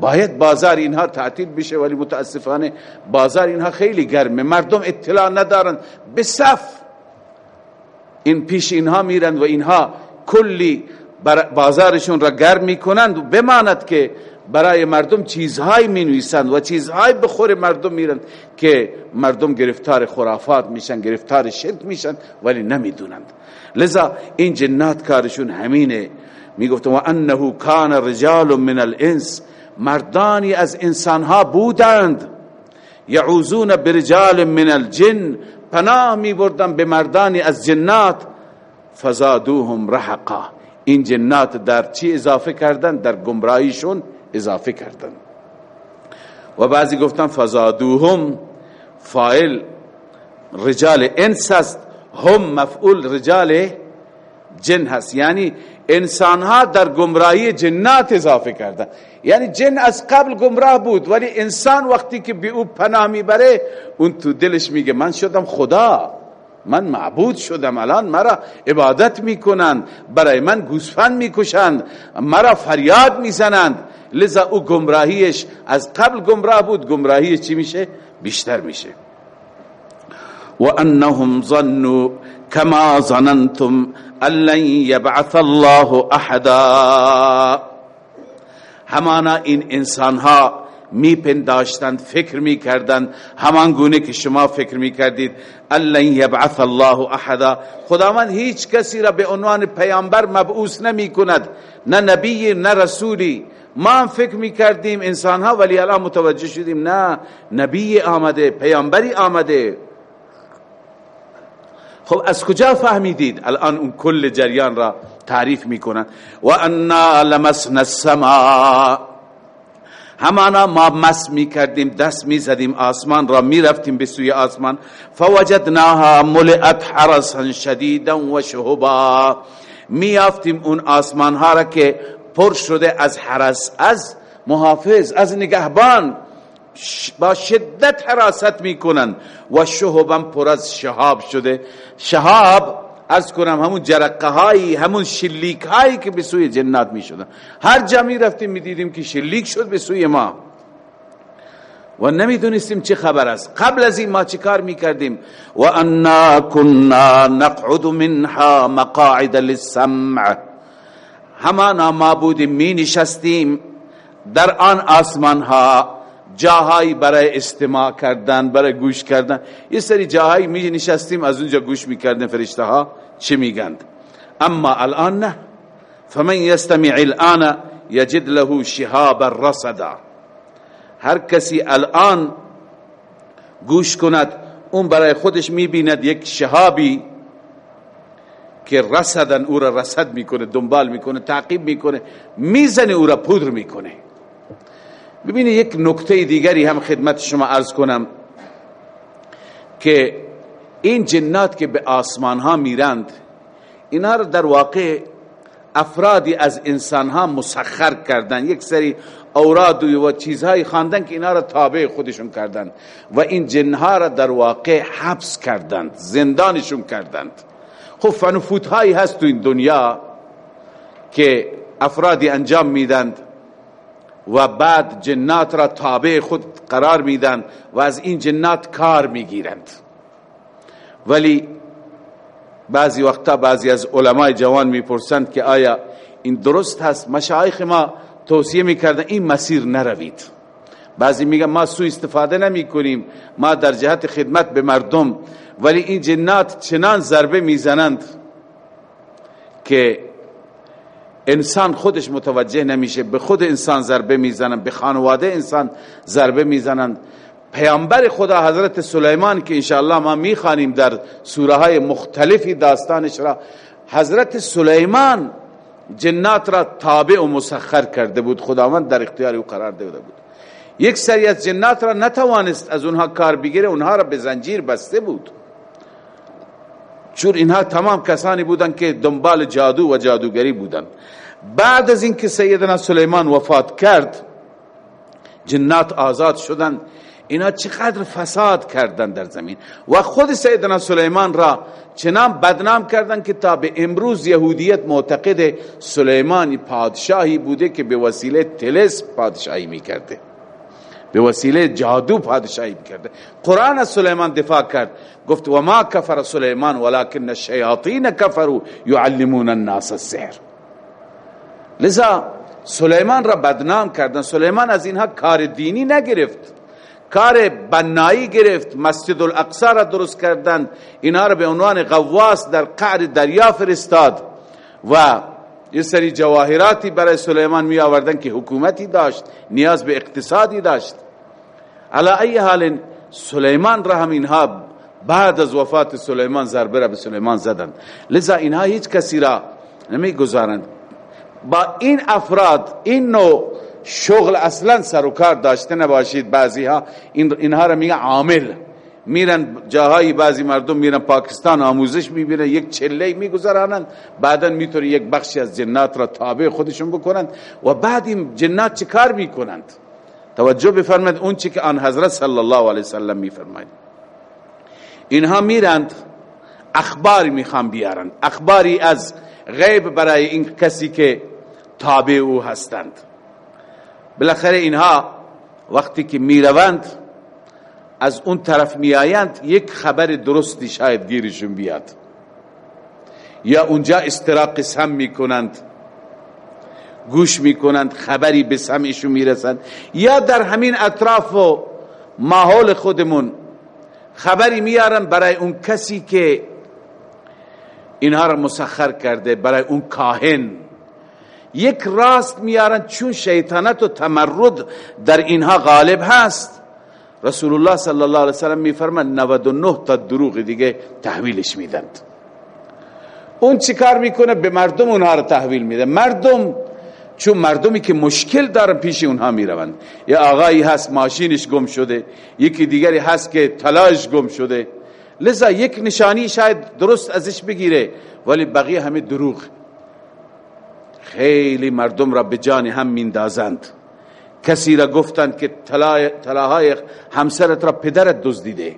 باید بازار اینها تعطیل بشه ولی متاسفانه بازار اینها خیلی گرمه. مردم اطلاع ندارند به صف این پیش اینها میرند و اینها کلی بازارشون را گرم می‌کنند. بماند که برای مردم چیزهای می نویسند و چیزهای به خور مردم میرند که مردم گرفتار خرافات میشن گرفتار شرک میشن ولی نمی‌دونند. لذا این جنات کارشون همینه. می‌گفتن و انه کان رجال من الانس. مردانی از انسانها بودند. یعوزون برجال من الجن. پناه می بردن به مردانی از جنات. فزادوهم رحقا این جنات در چی اضافه کردن؟ در گمراهیشون. اضافه کردن. و بعضی گفتن فزادوهم فاعل رجال انس است هم مفعول رجال جن هست. یعنی انسان ها در گمراهی جنات اضافه کردن. یعنی جن از قبل گمراه بود ولی انسان وقتی که به او پناه می‌بره اون تو دلش میگه من شدم خدا من معبود شدم الان مرا عبادت می‌کنند برای من گوسفند می‌کشند مرا فریاد می‌زنند. لذا او گمراهیش از قبل گمراه بود. گمراهی چی میشه؟ بیشتر میشه. و انهم ظنوا كما ظننتم ان لن يبعث الله احدا. همانا این انسان ها میپنداشتند فکر می‌کردند. همان گونه که شما فکر می‌کردید لن یبعث الله احدا. خداوند هیچ کسی را به عنوان پیامبر مبعوث نمی کند نه نبی نه رسولی. ما هم فکر می‌کردیم انسان ها ولی الان متوجه شدیم نه نبی آمده پیامبری آمده. خب از کجا فهمیدید الان اون کل جریان را تعریف می‌کنن؟ و انا لمسنا السماء همانا ما مس می کردیم دست می زدیم آسمان را می رفتیم به سوی آسمان. فوجدناها ملئت حرسا شدیدا و شهبا می یافتیم اون آسمان ها را که پر شده از حرس از محافظ از نگهبان با شدت حراست می‌کنن و شهبا پر از شهاب شده. شهاب از کنم همون جرقه هایی همون شلیک هایی که به سوی جنات می شدن هر جا می رفتیم می دیدیم که شلیک شد به سوی ما. و نمی‌دونستیم چه خبر است. قبل از این ما چه کار می کردیم و انا كنا نقعد منها مقاعد للسمع. همانا ما بودیم می نشستیم در آن آسمان ها جاهایی برای استماع کردن برای گوش کردن. یه سری جاهایی می نشستیم از اونجا گوش می کردن فرشته ها چه میگند؟ اما الان نه. فمن یستمع الان یجد له شهاب الرصدا هر کسی الان گوش کند اون برای خودش می‌بیند یک شهابی. که رصدن او را رصد می‌کنه دنبال می‌کنه تعقیب می‌کنه می‌زنه او را پودر می‌کنه. ببینید یک نکته دیگری هم خدمت شما عرض کنم که این جنات که به آسمان ها میرند اینا رو در واقع افرادی از انسان ها مسخر کردن یک سری اوراد و چیزهایی خواندن که اینا را تابع خودشون کردند و این جنها را در واقع حبس کردند زندانشون کردند. خب فنفوت هایی هست تو این دنیا که افرادی انجام میدند و بعد جنات را تابع خود قرار میدن و از این جنات کار می‌گیرند. ولی بعضی وقتا بعضی از علمای جوان می‌پرسند که آیا این درست هست؟ مشایخ ما توصیه می‌کردن این مسیر نروید. بعضی میگن ما سو استفاده نمی کنیم ما در جهت خدمت به مردم ولی این جنات چنان ضربه می‌زنند که انسان خودش متوجه نمیشه به خود انسان ضربه می‌زنند به خانواده انسان ضربه می‌زنند. پیامبر خدا حضرت سلیمان که انشاءالله ما می‌خوانیم در سوره های مختلفی داستانش را حضرت سلیمان جنات را تابع و مسخر کرده بود خداوند در اختیار او قرار داده بود. یک سری از جنات را نتوانست از اونها کار بگیره اونها را به زنجیر بسته بود. چون اینها تمام کسانی بودند که دنبال جادو و جادوگری بودند بعد از اینکه سیدنا سلیمان وفات کرد جنات آزاد شدند. اینا چقدر فساد کردن در زمین. و خود سیدنا سلیمان را چنان بدنام کردن که تا به امروز یهودیت معتقد سلیمان پادشاهی بوده که به وسیله تلس پادشاهی می‌کرده. به وسیله جادو پادشاهی می‌کرده. قرآن از سلیمان دفاع کرد. گفت و ما کفر سلیمان ولكن الشیاطین کفروا یعلمون الناس السحر. لذا سلیمان را بدنام کردن. سلیمان از اینها کار دینی نگرفت. کار بنایی گرفت. مسجد الاقصا را درست کردند اینا را به عنوان غواص در قعر دریا فرستاد. و یه سری جواهراتی برای سلیمان می آوردن که حکومتی داشت نیاز به اقتصادی داشت. علا ای حال سلیمان را هم اینها بعد از وفات سلیمان ضربه را به سلیمان زدند لذا اینها هیچ کسی را نمی گذارند با این افراد این نوع شغل اصلا سر و کار داشته نباشید. بعضی ها اینها را میگه عامل. میرن جاهای بعضی مردم میرن پاکستان آموزش می‌بینن یک چله میگذرانند. بعدا می‌تونه یک بخشی از جنات را تابع خودشون بکنند و بعد این جنات چه کار می‌کنند؟ توجه بفرمایید اون چی که آن حضرت صلی الله علیه وسلم میفرمایند اینها میرند اخباری می‌خوان بیارند. اخباری از غیب برای این کسی که تابع او هستند. بالاخره اینها وقتی که می‌روند از اون طرف میآیند یک خبر درستی شاید گیرشون بیاد. یا اونجا استراق سم می‌کنند. گوش می‌کنند خبری به سمعشون می‌رسند. یا در همین اطراف و ماحول خودمون خبری میارن برای اون کسی که اینها را مسخر کرده برای اون کاهن. یک راست میارن چون شیطنت و تمرد در اینها غالب هست. رسول الله صلی الله علیه وسلم میفرماد 99 تا دروغ دیگه تحویلش میدند. اون چیکار می‌کنه؟ به مردم اونها رو تحویل میده. مردم چون مردمی که مشکل دارن پیش اونها می‌روند. یا آقایی هست ماشینش گم شده. یکی دیگری هست که تلاش گم شده. لذا یک نشانی شاید درست ازش بگیره ولی بقیه همه دروغ. خیلی مردم را به جان هم میندازند. کسی را گفتند که طلاهای همسرت را پدرت دزدیده.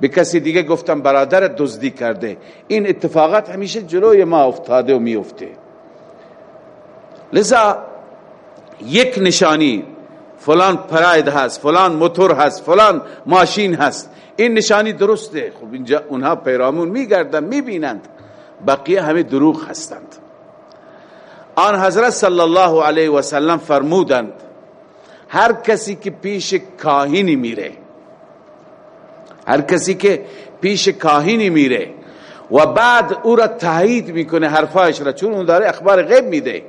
به کسی دیگه گفتن برادرت دزدی کرده. این اتفاقات همیشه جلوی ما افتاده و میفته. لذا یک نشانی فلان پراید هست فلان موتور هست فلان ماشین هست. این نشانی درسته. خب اینجا اونها پیرامون میگردن می‌بینند. بقیه همه دروغ هستند. آن حضرت صلی الله علیه و سلم فرمودند هر کسی که پیش کاهینی میره هر کسی که پیش کاهینی میره و بعد او را تایید می‌کنه حرفایش را چون اون داره اخبار غیب میده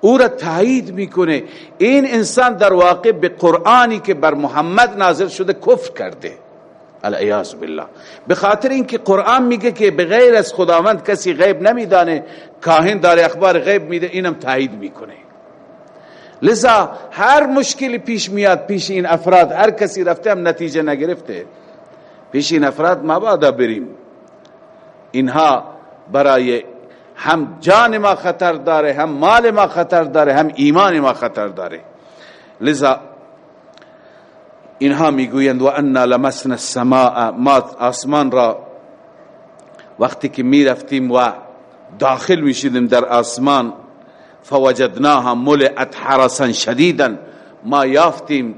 او را تایید می‌کنه. این انسان در واقع به قرآنی که بر محمد نازل شده کفر کرده. العیاذ بالله. به خاطر اینکه قرآن میگه که به غیر از خداوند کسی غیب نمیدانه. کاهن داره اخبار غیب میده اینم تایید می‌کنه. لذا هر مشکلی پیش میاد پیش این افراد هر کسی رفته هم نتیجه نگرفته. پیش این افراد مبادا بریم. اینها برای هم جان ما خطر داره هم مال ما خطر داره هم ایمان ما خطر داره. لذا اینها می‌گویند و انا لمسنا السماء ما آسمان را وقتی که می‌رفتیم و داخل میشیدیم در آسمان فوجدناها ملئت حرسا شدیدا ما یافتیم.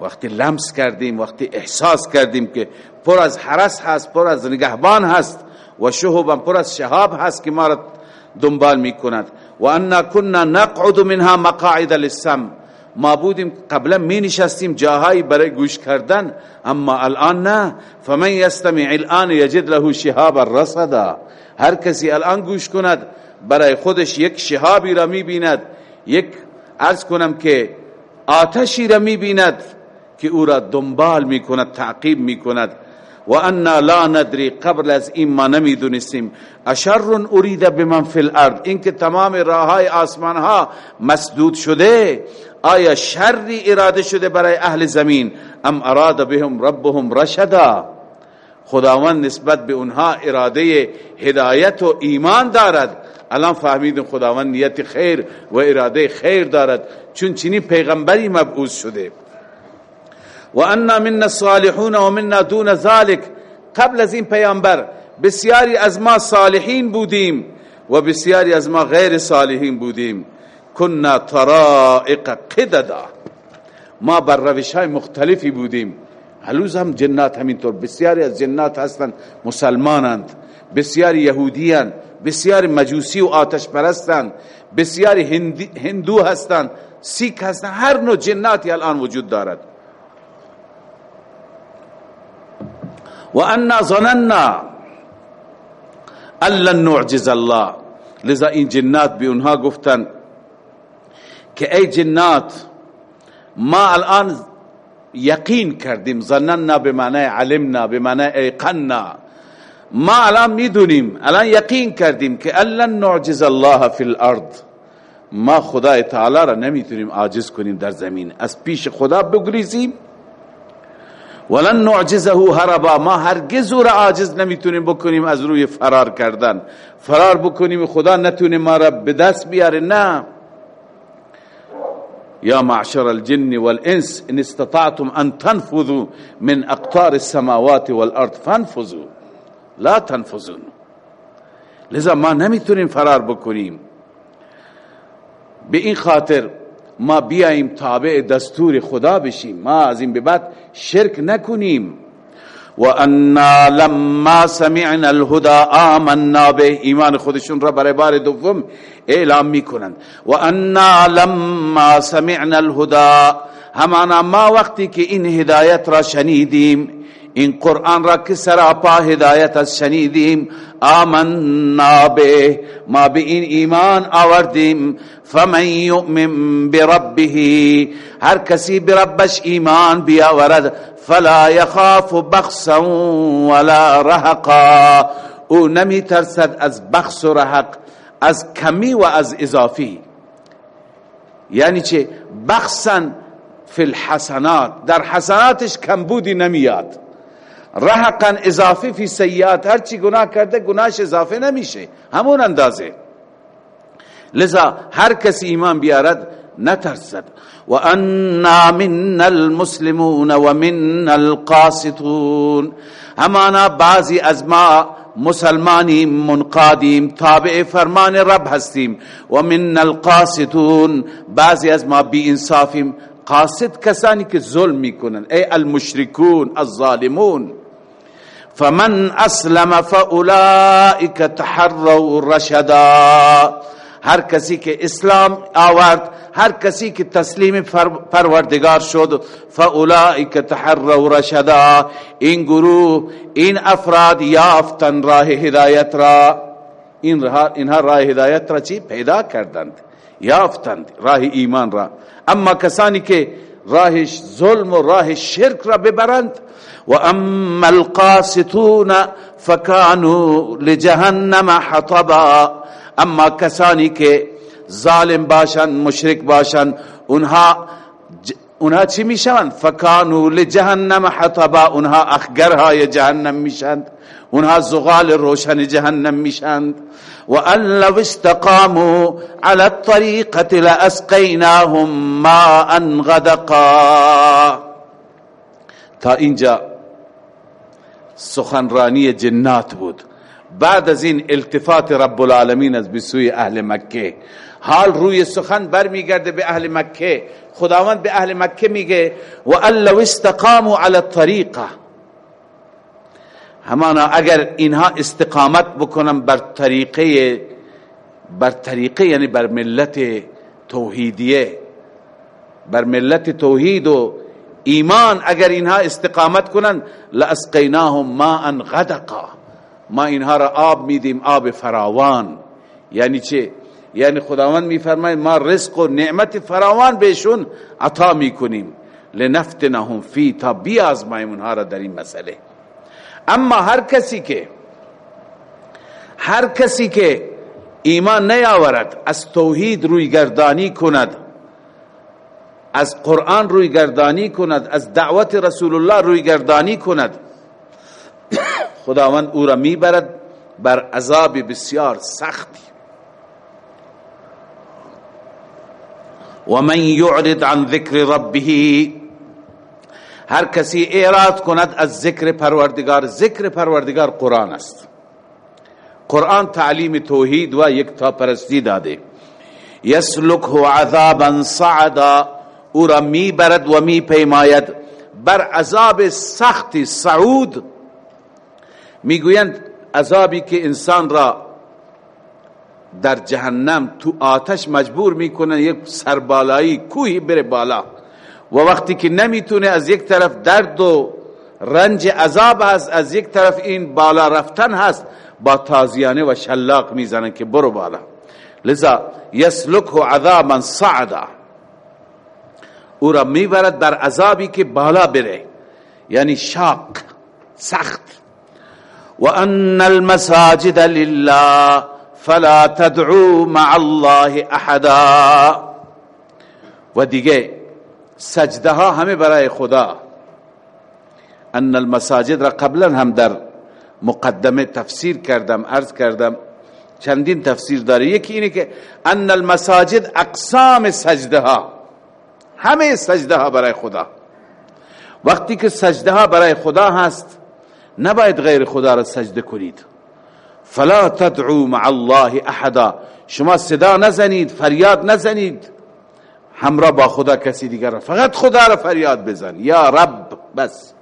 وقتی لمس کردیم وقتی احساس کردیم که پر از حرس هست پر از نگهبان هست و شهوبا پر از شهاب هست که ما را دنبال می‌کند. و انا كنا نقعد منها مقاعد للسم. ما بودیم قبلا می نشستیم جاهایی برای گوش کردن اما الان نه. فمن یستمع الان یجد له شهاب الرصدا هر کسی الان گوش کند برای خودش یک شهابی را می بیند. یک عرض کنم که آتشی را می بیند که او را دنبال می کند تعقیب می کند. و انا لا ندری قبل از این ما نمی‌دونستیم. اشر ارید بمن فی الارض. اینکه تمام راه های آسمان ها مسدود شده آیا شری اراده شده برای اهل زمین؟ ام اراد بهم ربهم رشدا. خداوند نسبت به اونها اراده هدایت و ایمان دارد. الان فهمیدیم خداوند نیت خیر و اراده خیر دارد. چون چنین پیغمبری مبعوث شده. و انا من الصالحون و منا دون ذلك. قبل از این پیامبر بسیاری از ما صالحین بودیم و بسیاری از ما غیر صالحین بودیم. کنا طرائق قددا. ما بر روش های مختلفی بودیم. هلوز هم جنات همینطور. بسیاری از جنات هستند مسلمانند. بسیاری یهودیان بسیاری مجوسی و آتش پرستند بسیاری هندو هستند سیک هستند. هر نوع جناتی الان وجود دارد. و انا ظننا الا نعجز الله. لذا این جنات به اونها گفتن که ای جنات ما الان یقین کردیم ظننا به معنی علمنا به معنی ایقنا ما الان می‌دونیم الان یقین کردیم که الا نعجز الله فی الارض. ما خدا تعالی را نمی‌تونیم عاجز کنیم در زمین. از پیش خدا بگریزیم. ولن نعجزه هربا. ما هرگز او را عاجز نمی‌تونیم بکنیم از روی فرار کردن. فرار بکنیم خدا نتونه ما را به دست بیاره. نه. یا معشر الجن والانس ان استطعتم ان تنفذوا من اقطار السماوات والارض. فانفذوا. لا تنفذون. لذا ما نمی‌تونیم فرار بکنیم. به این خاطر ما بیاییم تابع دستور خدا بشیم. ما از این به بعد شرک نکنیم. و انا لما سمعنا الهدى آمنا به ایمان خودشون را برای بار دوم اعلام می‌کنند. و انا لما سمعنا الهدى همانا ما وقتی که این هدایت را شنیدیم این قرآن را که سراپا هدایت از شنیدیم آمنا به ما به این ایمان آوردیم فمن یؤمن بربه هر کسی بربش ایمان بیاورد فلا یخاف بخسا ولا رهقا. او نمی ترسد از بخس و رهق از کمی و از اضافی. یعنی چه؟ بخسا فی الحسنات در حسناتش کمبودی نمیاد. رهقا اضافی فی سیئات. هر چی گناه کرده گناهش اضافه نمیشه. همون اندازه. لذا هر کسی ایمان بیارد نترسد. و انا من المسلمون و من القاسطون. همانا بعضی از ما مسلمانیم منقادیم تابع فرمان رب هستیم. و من القاسطون. بعضی از ما بی انصافیم. قاسط کسانی که ظلم می‌کنن. ای المشركون الظالمون. فمن اسلم فاولئك تحروا رشدا. هر کسی که اسلام آورد هر کسی که تسلیم پروردگار شد فاولئک تحروا رشدا. این گروه این افراد یافتن راه هدایت را. این راه اینها راه هدایت را چی؟ پیدا کردند یافتند راه ایمان را. اما کسانی که راهش ظلم و راه شرک را ببرند و اما القاسطون فکانوا لجهنم حطبا. أما کسانی که ظالم باشند مشرک باشند اونها اونها چی میشوند فکانو لجهنم حطبا. اونها اخگرهای جهنم میشند اونها زغال روشن جهنم میشند و ان لو استقاموا على الطريقة لأسقيناهم ماء غدقا. تا اینجا سخنرانی جنات بود. بعد از این التفات رب العالمین از بسوی اهل مکه. حال روی سخن برمیگرده به اهل مکه. خداوند به اهل مکه میگه و لو استقاموا على الطریقه همانا اگر اینها استقامت بکنن بر طریقه بر طریقه یعنی بر ملت توحیدیه بر ملت توحید و ایمان اگر اینها استقامت کنن لاسقیناهم ماء غدقا. ما اینها را آب میدیم آب فراوان. یعنی چه؟ یعنی خداوند میفرماید ما رزق و نعمت فراوان بهشون عطا می‌کنیم. لنفتنهم فی تا بیازماییم اونها را در این مسئله. اما هر کسی که هر کسی که ایمان نیاورد از توحید روی گردانی کند از قرآن روی گردانی کند از دعوت رسول الله روی گردانی کند. خداوند او را می‌برد بر عذاب بسیار سختی. و من یعرض عن ذکر ربه هر کسی اعراض کند از ذکر پروردگار ذکر پروردگار قرآن است. قرآن تعلیم توحید و یک تا پرستی داده. یسلکه عذابا صعدا او را می برد و می پیماید بر عذاب سخت سعود می‌گویند عذابی که انسان را در جهنم تو آتش مجبور می‌کنن یک سربالایی کوهی بره بالا. و وقتی که نمی‌تونه از یک طرف درد و رنج عذاب هست از یک طرف این بالا رفتن هست با تازیانه و شلاق می‌زنن که برو بالا. لذا یسلکه عذابا صعدا. او را می‌برد در عذابی که بالا بره یعنی شاق سخت. و ان المساجد لله فلا تدعو مع الله احدا. و دیگه سجده ها همه برای خدا. ان المساجد را قبلا هم در مقدمه تفسیر کردم عرض کردم. چندین تفسیر داره. یکی اینه که ان المساجد اقسام سجده ها همه سجده ها برای خدا. وقتی که سجده ها برای خدا هست نباید غیر خدا را سجده کنید. فلا تدعو مع الله احدا. شما صدا نزنید فریاد نزنید. همراه با خدا کسی دیگر فقط خدا را فریاد بزن. یا رب بس.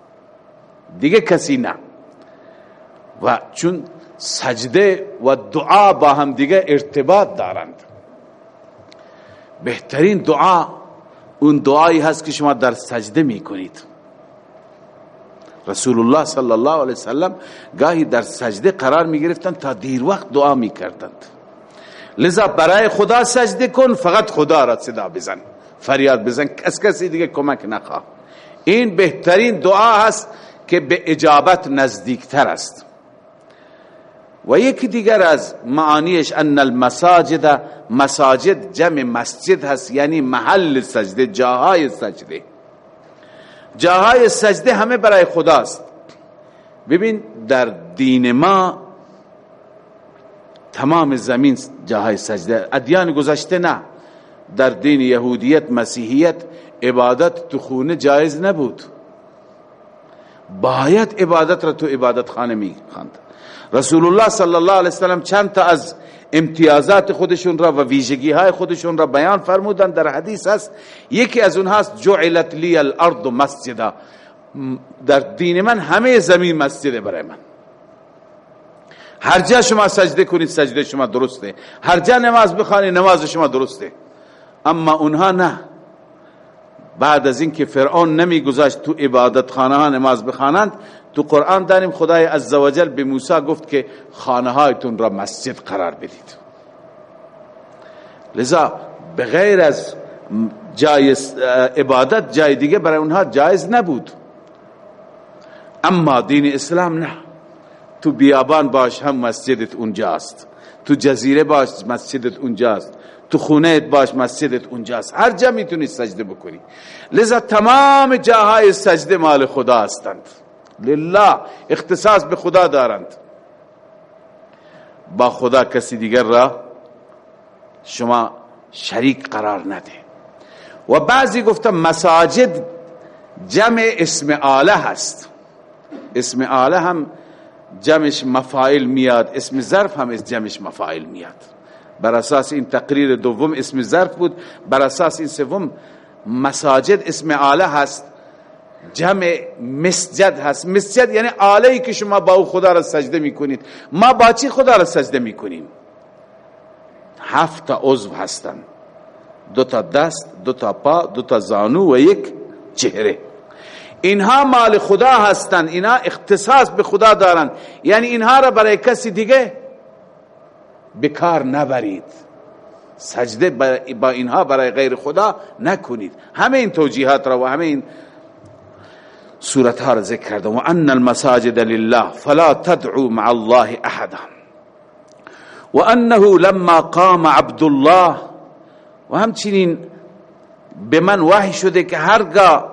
دیگه کسی نه. و چون سجده و دعا با هم دیگه ارتباط دارند. بهترین دعا اون دعایی هست که شما در سجده می کنید رسول الله صلی الله علیه وسلم گاهی در سجده قرار می گرفتند تا دیر وقت دعا می کردند لذا برای خدا سجده کن فقط خدا را صدا بزن. فریاد بزن کس کسی دیگه کمک نخواه. این بهترین دعا هست که به اجابت نزدیکتر است. و یکی دیگر از معانیش ان المساجد مساجد جمع مسجد هست یعنی محل سجده جاهای سجده. جاهای سجده همه برای خداست. ببین در دین ما تمام زمین جاهای سجده ادیان گذشته نه. در دین یهودیت مسیحیت عبادت تو خونه جایز نبود. باید عبادت را تو عبادت خانه می خاند رسول الله صلی الله علیه وسلم چند تا از امتیازات خودشون را و ویژگی های خودشون را بیان فرمودن در حدیث است یکی از اونهاست جعلت لی الارض مسجدا در دین من همه زمین مسجده برای من هر جا شما سجده کنید سجده شما درسته هر جا نماز بخوانید نماز شما درسته اما اونها نه بعد از اینکه فرعون نمیگذاشت تو عبادت خانه ها نماز بخوانند تو قرآن داریم خدای عزوجل به موسی گفت که خانه هایتون را مسجد قرار بدید. لذا بغیر از جای عبادت جای دیگه برای اونها جایز نبود. اما دین اسلام نه. تو بیابان باش هم مسجدت اونجاست. تو جزیره باش مسجدت اونجاست. تو خونه باش مسجدت اونجاست. هر جا می‌تونی سجده بکنی. لذا تمام جاهای سجده مال خدا هستند. لله اختصاص به خدا دارند. با خدا کسی دیگر را شما شریک قرار نده. و بعضی گفتم مساجد جمع اسم آله هست. اسم آله هم جمعش مفاعل میاد اسم ظرف هم جمعش مفاعل میاد. بر اساس این تقریر دوم اسم ظرف بود بر اساس این سوم مساجد اسم آله هست جمع مسجد هست. مسجد یعنی آله ای که شما با او خدا را سجده می‌کنید. ما با چی خدا را سجده می‌کنیم؟ هفت تا عضو هستن. دو تا دست دو تا پا دو تا زانو و یک چهره. اینها مال خدا هستند اینها اختصاص به خدا دارند یعنی اینها را برای کسی دیگه بکار نبرید. سجده با اینها برای غیر خدا نکنید. همه این توجیهات را و همه این صورت ها را ذکر کردم. و ان المساجد لله فلا تدعو مع الله احدا. و انه لما قام عبد الله و همچنین به من وحی شده که هرگاه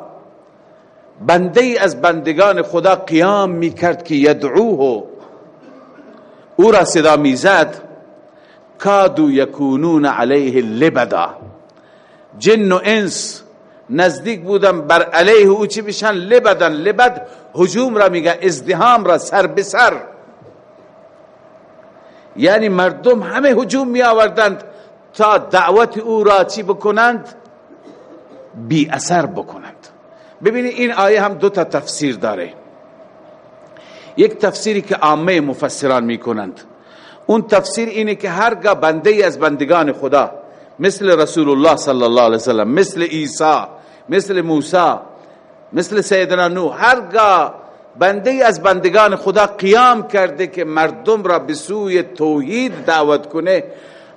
بنده از بندگان خدا قیام می کرد که یدعوه او را صدا می‌زد کادو یکونون علیه لبدا. جن و انس نزدیک بودن بر علیه او چی بشن؟ لبدن. لبد هجوم را میگن ازدهام را سر به سر. یعنی مردم همه هجوم می آوردند تا دعوت او را چی بکنند؟ بی اثر بکنند. ببینید این آیه هم دو تا تفسیر داره. یک تفسیری که عامه مفسران می‌کنند. اون تفسیر اینه که هرگاه بنده از بندگان خدا مثل رسول الله صلی الله علیه وسلم مثل عیسی مثل موسی مثل سیدنا نوح هرگاه بنده از بندگان خدا قیام کرده که مردم را به سوی توحید دعوت کنه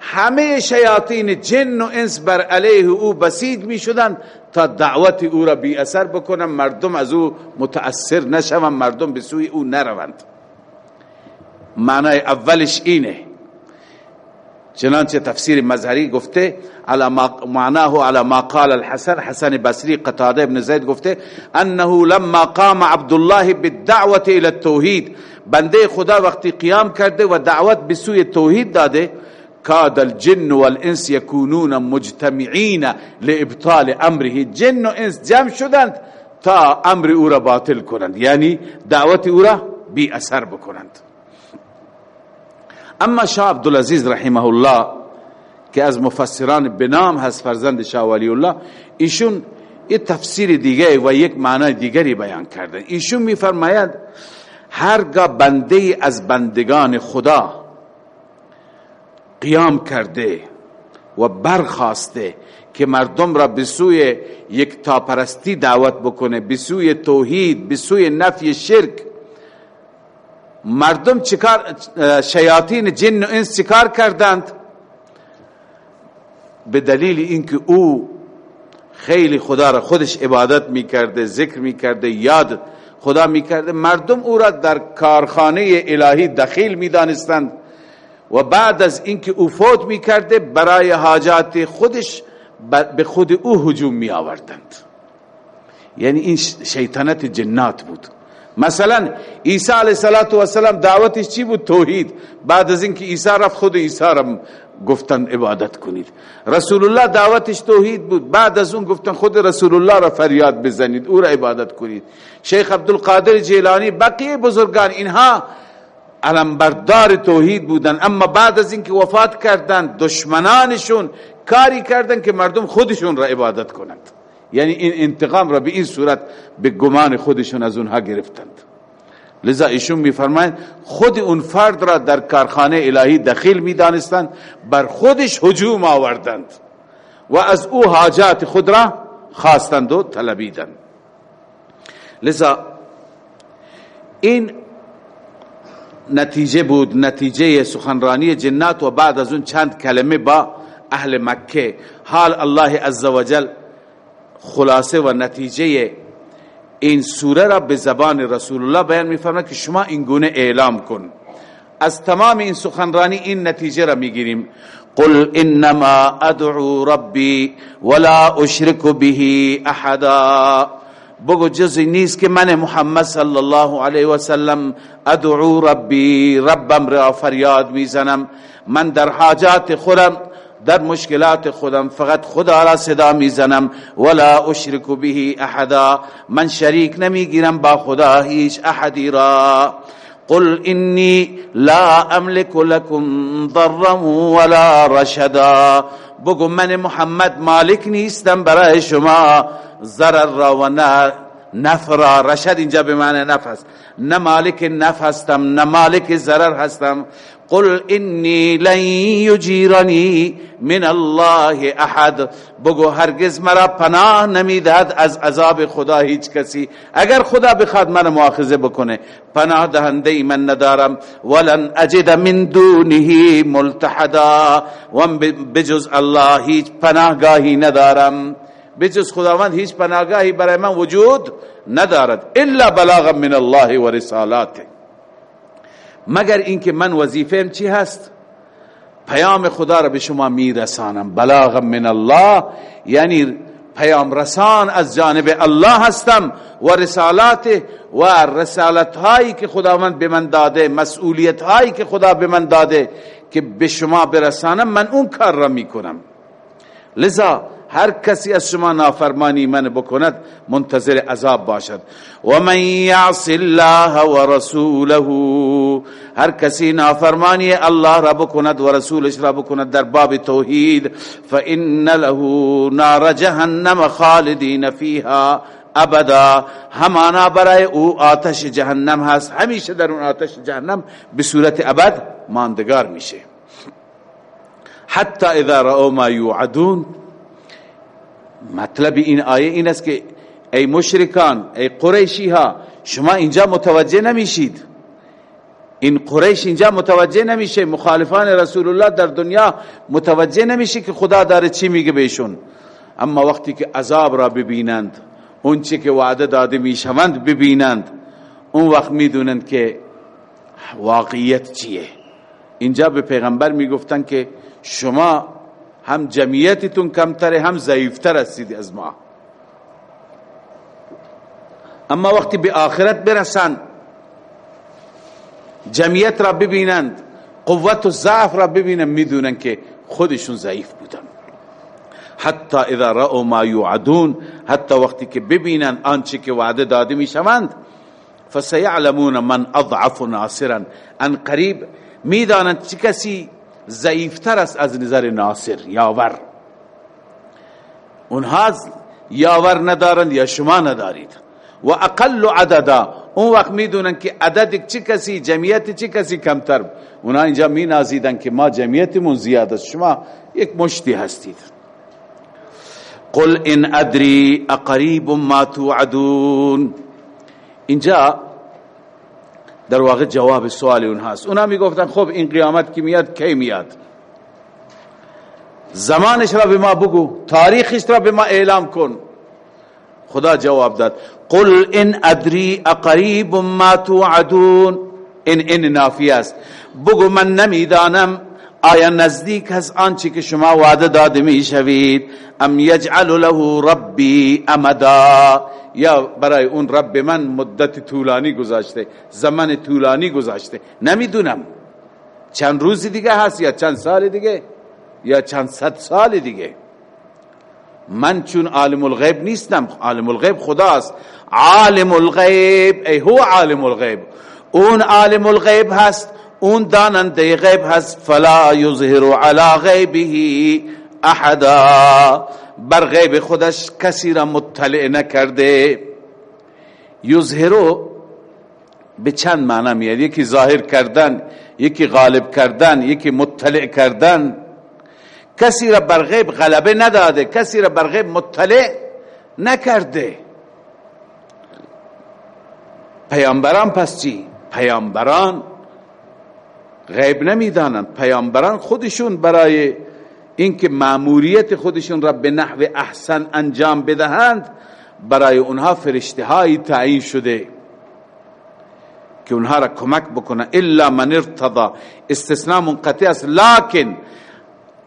همه شیاطین جن و انس بر علیه او بسید می شدن تا دعوت او را بی اثر بکنن مردم از او متأثر نشون مردم به سوی او نروند. معنای اولش اینه. چنانچه تفسیر مظهری گفته معناه على ما قال الحسن حسن بصری قتاده ابن زید گفته انه لما قام عبد الله بالدعوه الى التوحید بنده خدا وقتی قیام کرده و دعوت به سوی توحید داده کاد الجن والانس یکونون مجتمعین لابطال امره. جن و انس جمع شدند تا امر او را باطل کنند. یعنی دعوت او را بی اثر بکنند. اما شاه عبدالعزیز رحمه الله که از مفسران بنام هست فرزند شاه ولی الله ایشون یه تفسیر دیگه و یک معنای دیگری بیان کرده. ایشون میفرماید هرگاه بنده از بندگان خدا قیام کرده و برخواسته که مردم را به سوی یک تاپرستی دعوت بکنه به سوی توحید به سوی نفی شرک مردم چکار شیاطین جن و انس چکار کردند؟ به دلیل اینکه او خیلی خدا را خودش عبادت می‌کرده ذکر می‌کرده یاد خدا می‌کرده مردم او را در کارخانه الهی دخیل می‌دانستند و بعد از اینکه او فوت می‌کرده برای حاجات خودش به خود او هجوم می آوردند یعنی این شیطنت جنات بود. مثلا عیسی علیه السلام دعوتش چی بود؟ توحید. بعد از اینکه عیسی رفت خود عیسی را گفتن عبادت کنید. رسول الله دعوتش توحید بود. بعد از اون گفتن خود رسول الله را فریاد بزنید. او را عبادت کنید. شیخ عبدالقادر جیلانی بقیه بزرگان اینها علمبردار توحید بودن. اما بعد از اینکه وفات کردند دشمنانشون کاری کردن که مردم خودشون را عبادت کنند. یعنی این انتقام را به این صورت به گمان خودشون از اونها گرفتند. لذا ایشون میفرمایند خود اون فرد را در کارخانه الهی دخیل می‌دانستند بر خودش هجوم آوردند و از او حاجات خود را خواستند و طلبیدند. لذا این نتیجه بود نتیجه سخنرانی جنات و بعد از اون چند کلمه با اهل مکه. حال الله عزوجل خلاصه و نتیجه این سوره را به زبان رسول الله بیان میفرماید که شما این گونه اعلام کن. از تمام این سخنرانی این نتیجه را می‌گیریم. قل انما ادعو ربی ولا اشرك به احدا. بگو جزی نیست که من محمد صلی الله علیه و سلم ادعو ربی ربم را فریاد می‌زنم. من در حاجات خودم در مشکلات خودم فقط خدا را صدا می‌زنم ولا اشرک به احدا. من شریک نمی‌گیرم با خدا هیچ احدی را. قل انی لا املك لكم ضرا ولا رشدا. بگو من محمد مالک نیستم برای شما. ضرر و نه نفرا رشد اینجا به معنی نفس. نه مالک نف هستم نه مالک ضرر هستم. قل انی لن یجیرنی من الله احد بگو هرگز مرا پناه نمی‌دهد از عذاب خدا هیچ کسی. اگر خدا بخواد من مؤاخذه بکنه پناه دهنده من ندارم. ولن اجد من دونه ملتحدا. و بجز الله هیچ پناهگاهی ندارم. بجز خداوند هیچ پناهگاهی برای من وجود ندارد. الا بلاغا من الله و رسالاته. مگر اینکه من وظیفهم چی هست؟ پیام خدا را به شما میرسانم. بلاغا من الله یعنی پیام رسان از جانب الله هستم و رسالات و رسالت هایی که خداوند به من داده مسئولیت هایی که خدا به من داده که به شما برسانم من اون کار را می‌کنم. لذا هر کسی از شما نافرمانی من بکند منتظر عذاب باشد. و من یعص الله و رسوله هر کسی نافرمانی الله را بکند و رسولش را بکند در باب توحید فان له نار جهنم خالدین فیها ابدا. همانا برای او آتش جهنم هست. همیشه در اون آتش جهنم به صورت ابد ماندگار میشه. حتی اذا رأوا ما یوعدون مطلب این آیه این است که ای مشرکان ای قریشی ها شما اینجا متوجه نمیشید. این قریش اینجا متوجه نمیشه. مخالفان رسول الله در دنیا متوجه نمیشه که خدا داره چی میگه بهشون. اما وقتی که عذاب را ببینند اون چی که وعده داده می‌شوند ببینند اون وقت می‌دونند که واقعیت چیه. اینجا به پیغمبر می‌گفتن که شما هم جمعیتتون کمتره هم ضعیفتر هستید از ما. اما وقتی به آخرت برسند جمعیت را ببینند قوت و ضعف را ببینند می‌دونن که خودشون ضعیف بودن. حتی اذا رأوا ما یوعدون حتی وقتی که ببینن آنچه که وعده داده می‌شوند فسیعلمون من اضعف ناصرا. ان قریب می‌دانند چه کسی ضعیفتر است از نظر ناصر یاور. اونها یاور ندارند یا شما ندارید. و اقل عددا. اون وقت می‌دونن که عدد چه کسی جمعیت چه کسی کمتر. اونا اینجا می نازیدن که ما جمعیتمون زیاد است. شما یک مشتی هستید. قل ان ادری اقریب ما توعدون. اینجا در واقع جواب سوال اونهاست اونا می‌گفتن خب این قیامت که میاد؟ کی میاد؟ زمانش را به ما بگو تاریخش را به ما اعلام کن. خدا جواب داد. قل ان ادری اقریب ما توعدون. ان ان نافی است. بگو من نمی‌دانم آیا نزدیک از آنچه که شما وعده داده می شوید ام یجعل له ربی امدا. یا برای اون رب من مدت طولانی گذاشته زمان طولانی گذاشته. نمی‌دونم. چند روز دیگه هست یا چند سال دیگه؟ یا چند صد سال دیگه؟ من چون عالم الغیب نیستم. عالم الغیب خداست عالم الغیب ای هو عالم الغیب. اون عالم الغیب هست. اون داننده غیب هست. فلا یظهر علی غیبه احدا. بر غیب خودش کسی را مطلع نکرده. یظهرو به چند معنی میاد؟ یکی ظاهر کردن یکی غالب کردن یکی مطلع کردن. کسی را بر غیب غلبه نداده کسی را بر غیب مطلع نکرده. پیامبران پس چی؟ پیامبران غیب نمی‌دانند. پیامبران خودشون برای اینکه ماموریت خودشون را به نحو احسن انجام بدهند برای اونها فرشته هایی تعیین شده که اونها را کمک بکنه. الا من ارتضا استثناء منقطع است. لکن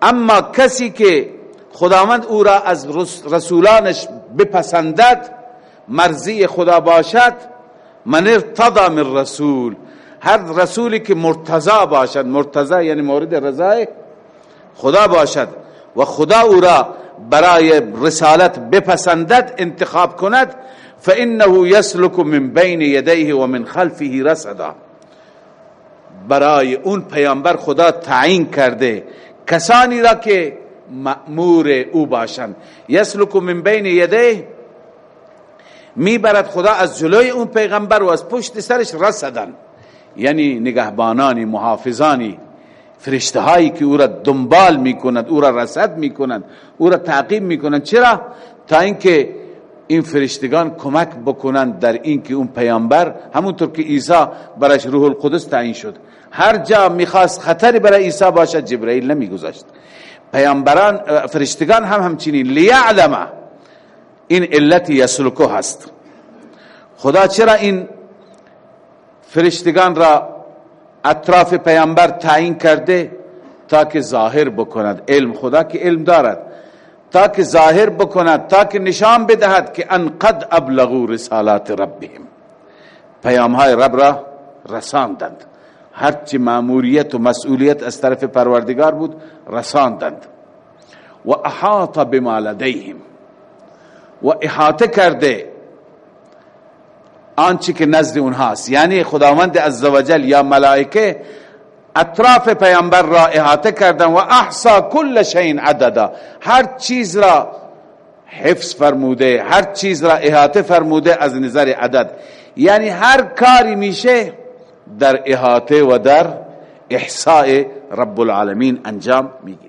اما کسی که خداوند او را از رسولانش بپسندد مرضی خدا باشد من ارتضا من رسول. هر رسولی که مرتضا باشد مرتضا یعنی مورد رضای خدا باشد و خدا او را برای رسالت بپسندد انتخاب کند. فانه يسلك من بین یدیه و من خلفه رصدا. برای اون پیامبر خدا تعیین کرده کسانی را که مأمور او باشند. یسلک من بین یدیه می‌برد خدا از جلوی اون پیغمبر و از پشت سرش رسدن یعنی نگهبانانی محافظانی. فرشته هایی که او را دنبال می‌کنند او را رسد می‌کنند او را تعقیب می‌کنند. چرا؟ تا اینکه این فرشتگان کمک بکنند در اینکه اون پیامبر همونطور که عیسی برش روح القدس تعیین شد. هر جا می‌خواست خطری برای عیسی باشد جبرئیل نمیگذاشت. پیامبران فرشتگان هم همچنین. لیعلم این علت یسلکو هست. خدا چرا این فرشتگان را اطراف پیامبر تعیین کرده تا که ظاهر بکند. علم خدا که علم دارد. تا که ظاهر بکند تا که نشان بدهد که انقد ابلغو رسالات ربهم. پیام های رب را رساندند. هرچی ماموریت و مسئولیت از طرف پروردگار بود رساندند. و احاط بما لدیهم. و احاطه کرده آنچه که نزد اونهاست. یعنی خداوند عزوجل یا ملائکه اطراف پیامبر را احاطه کردن و احسا کل شین عددا. هر چیز را حفظ فرموده هر چیز را احاطه فرموده از نظر عدد. یعنی هر کاری میشه در احاطه و در احساء رب العالمین انجام می‌گیره.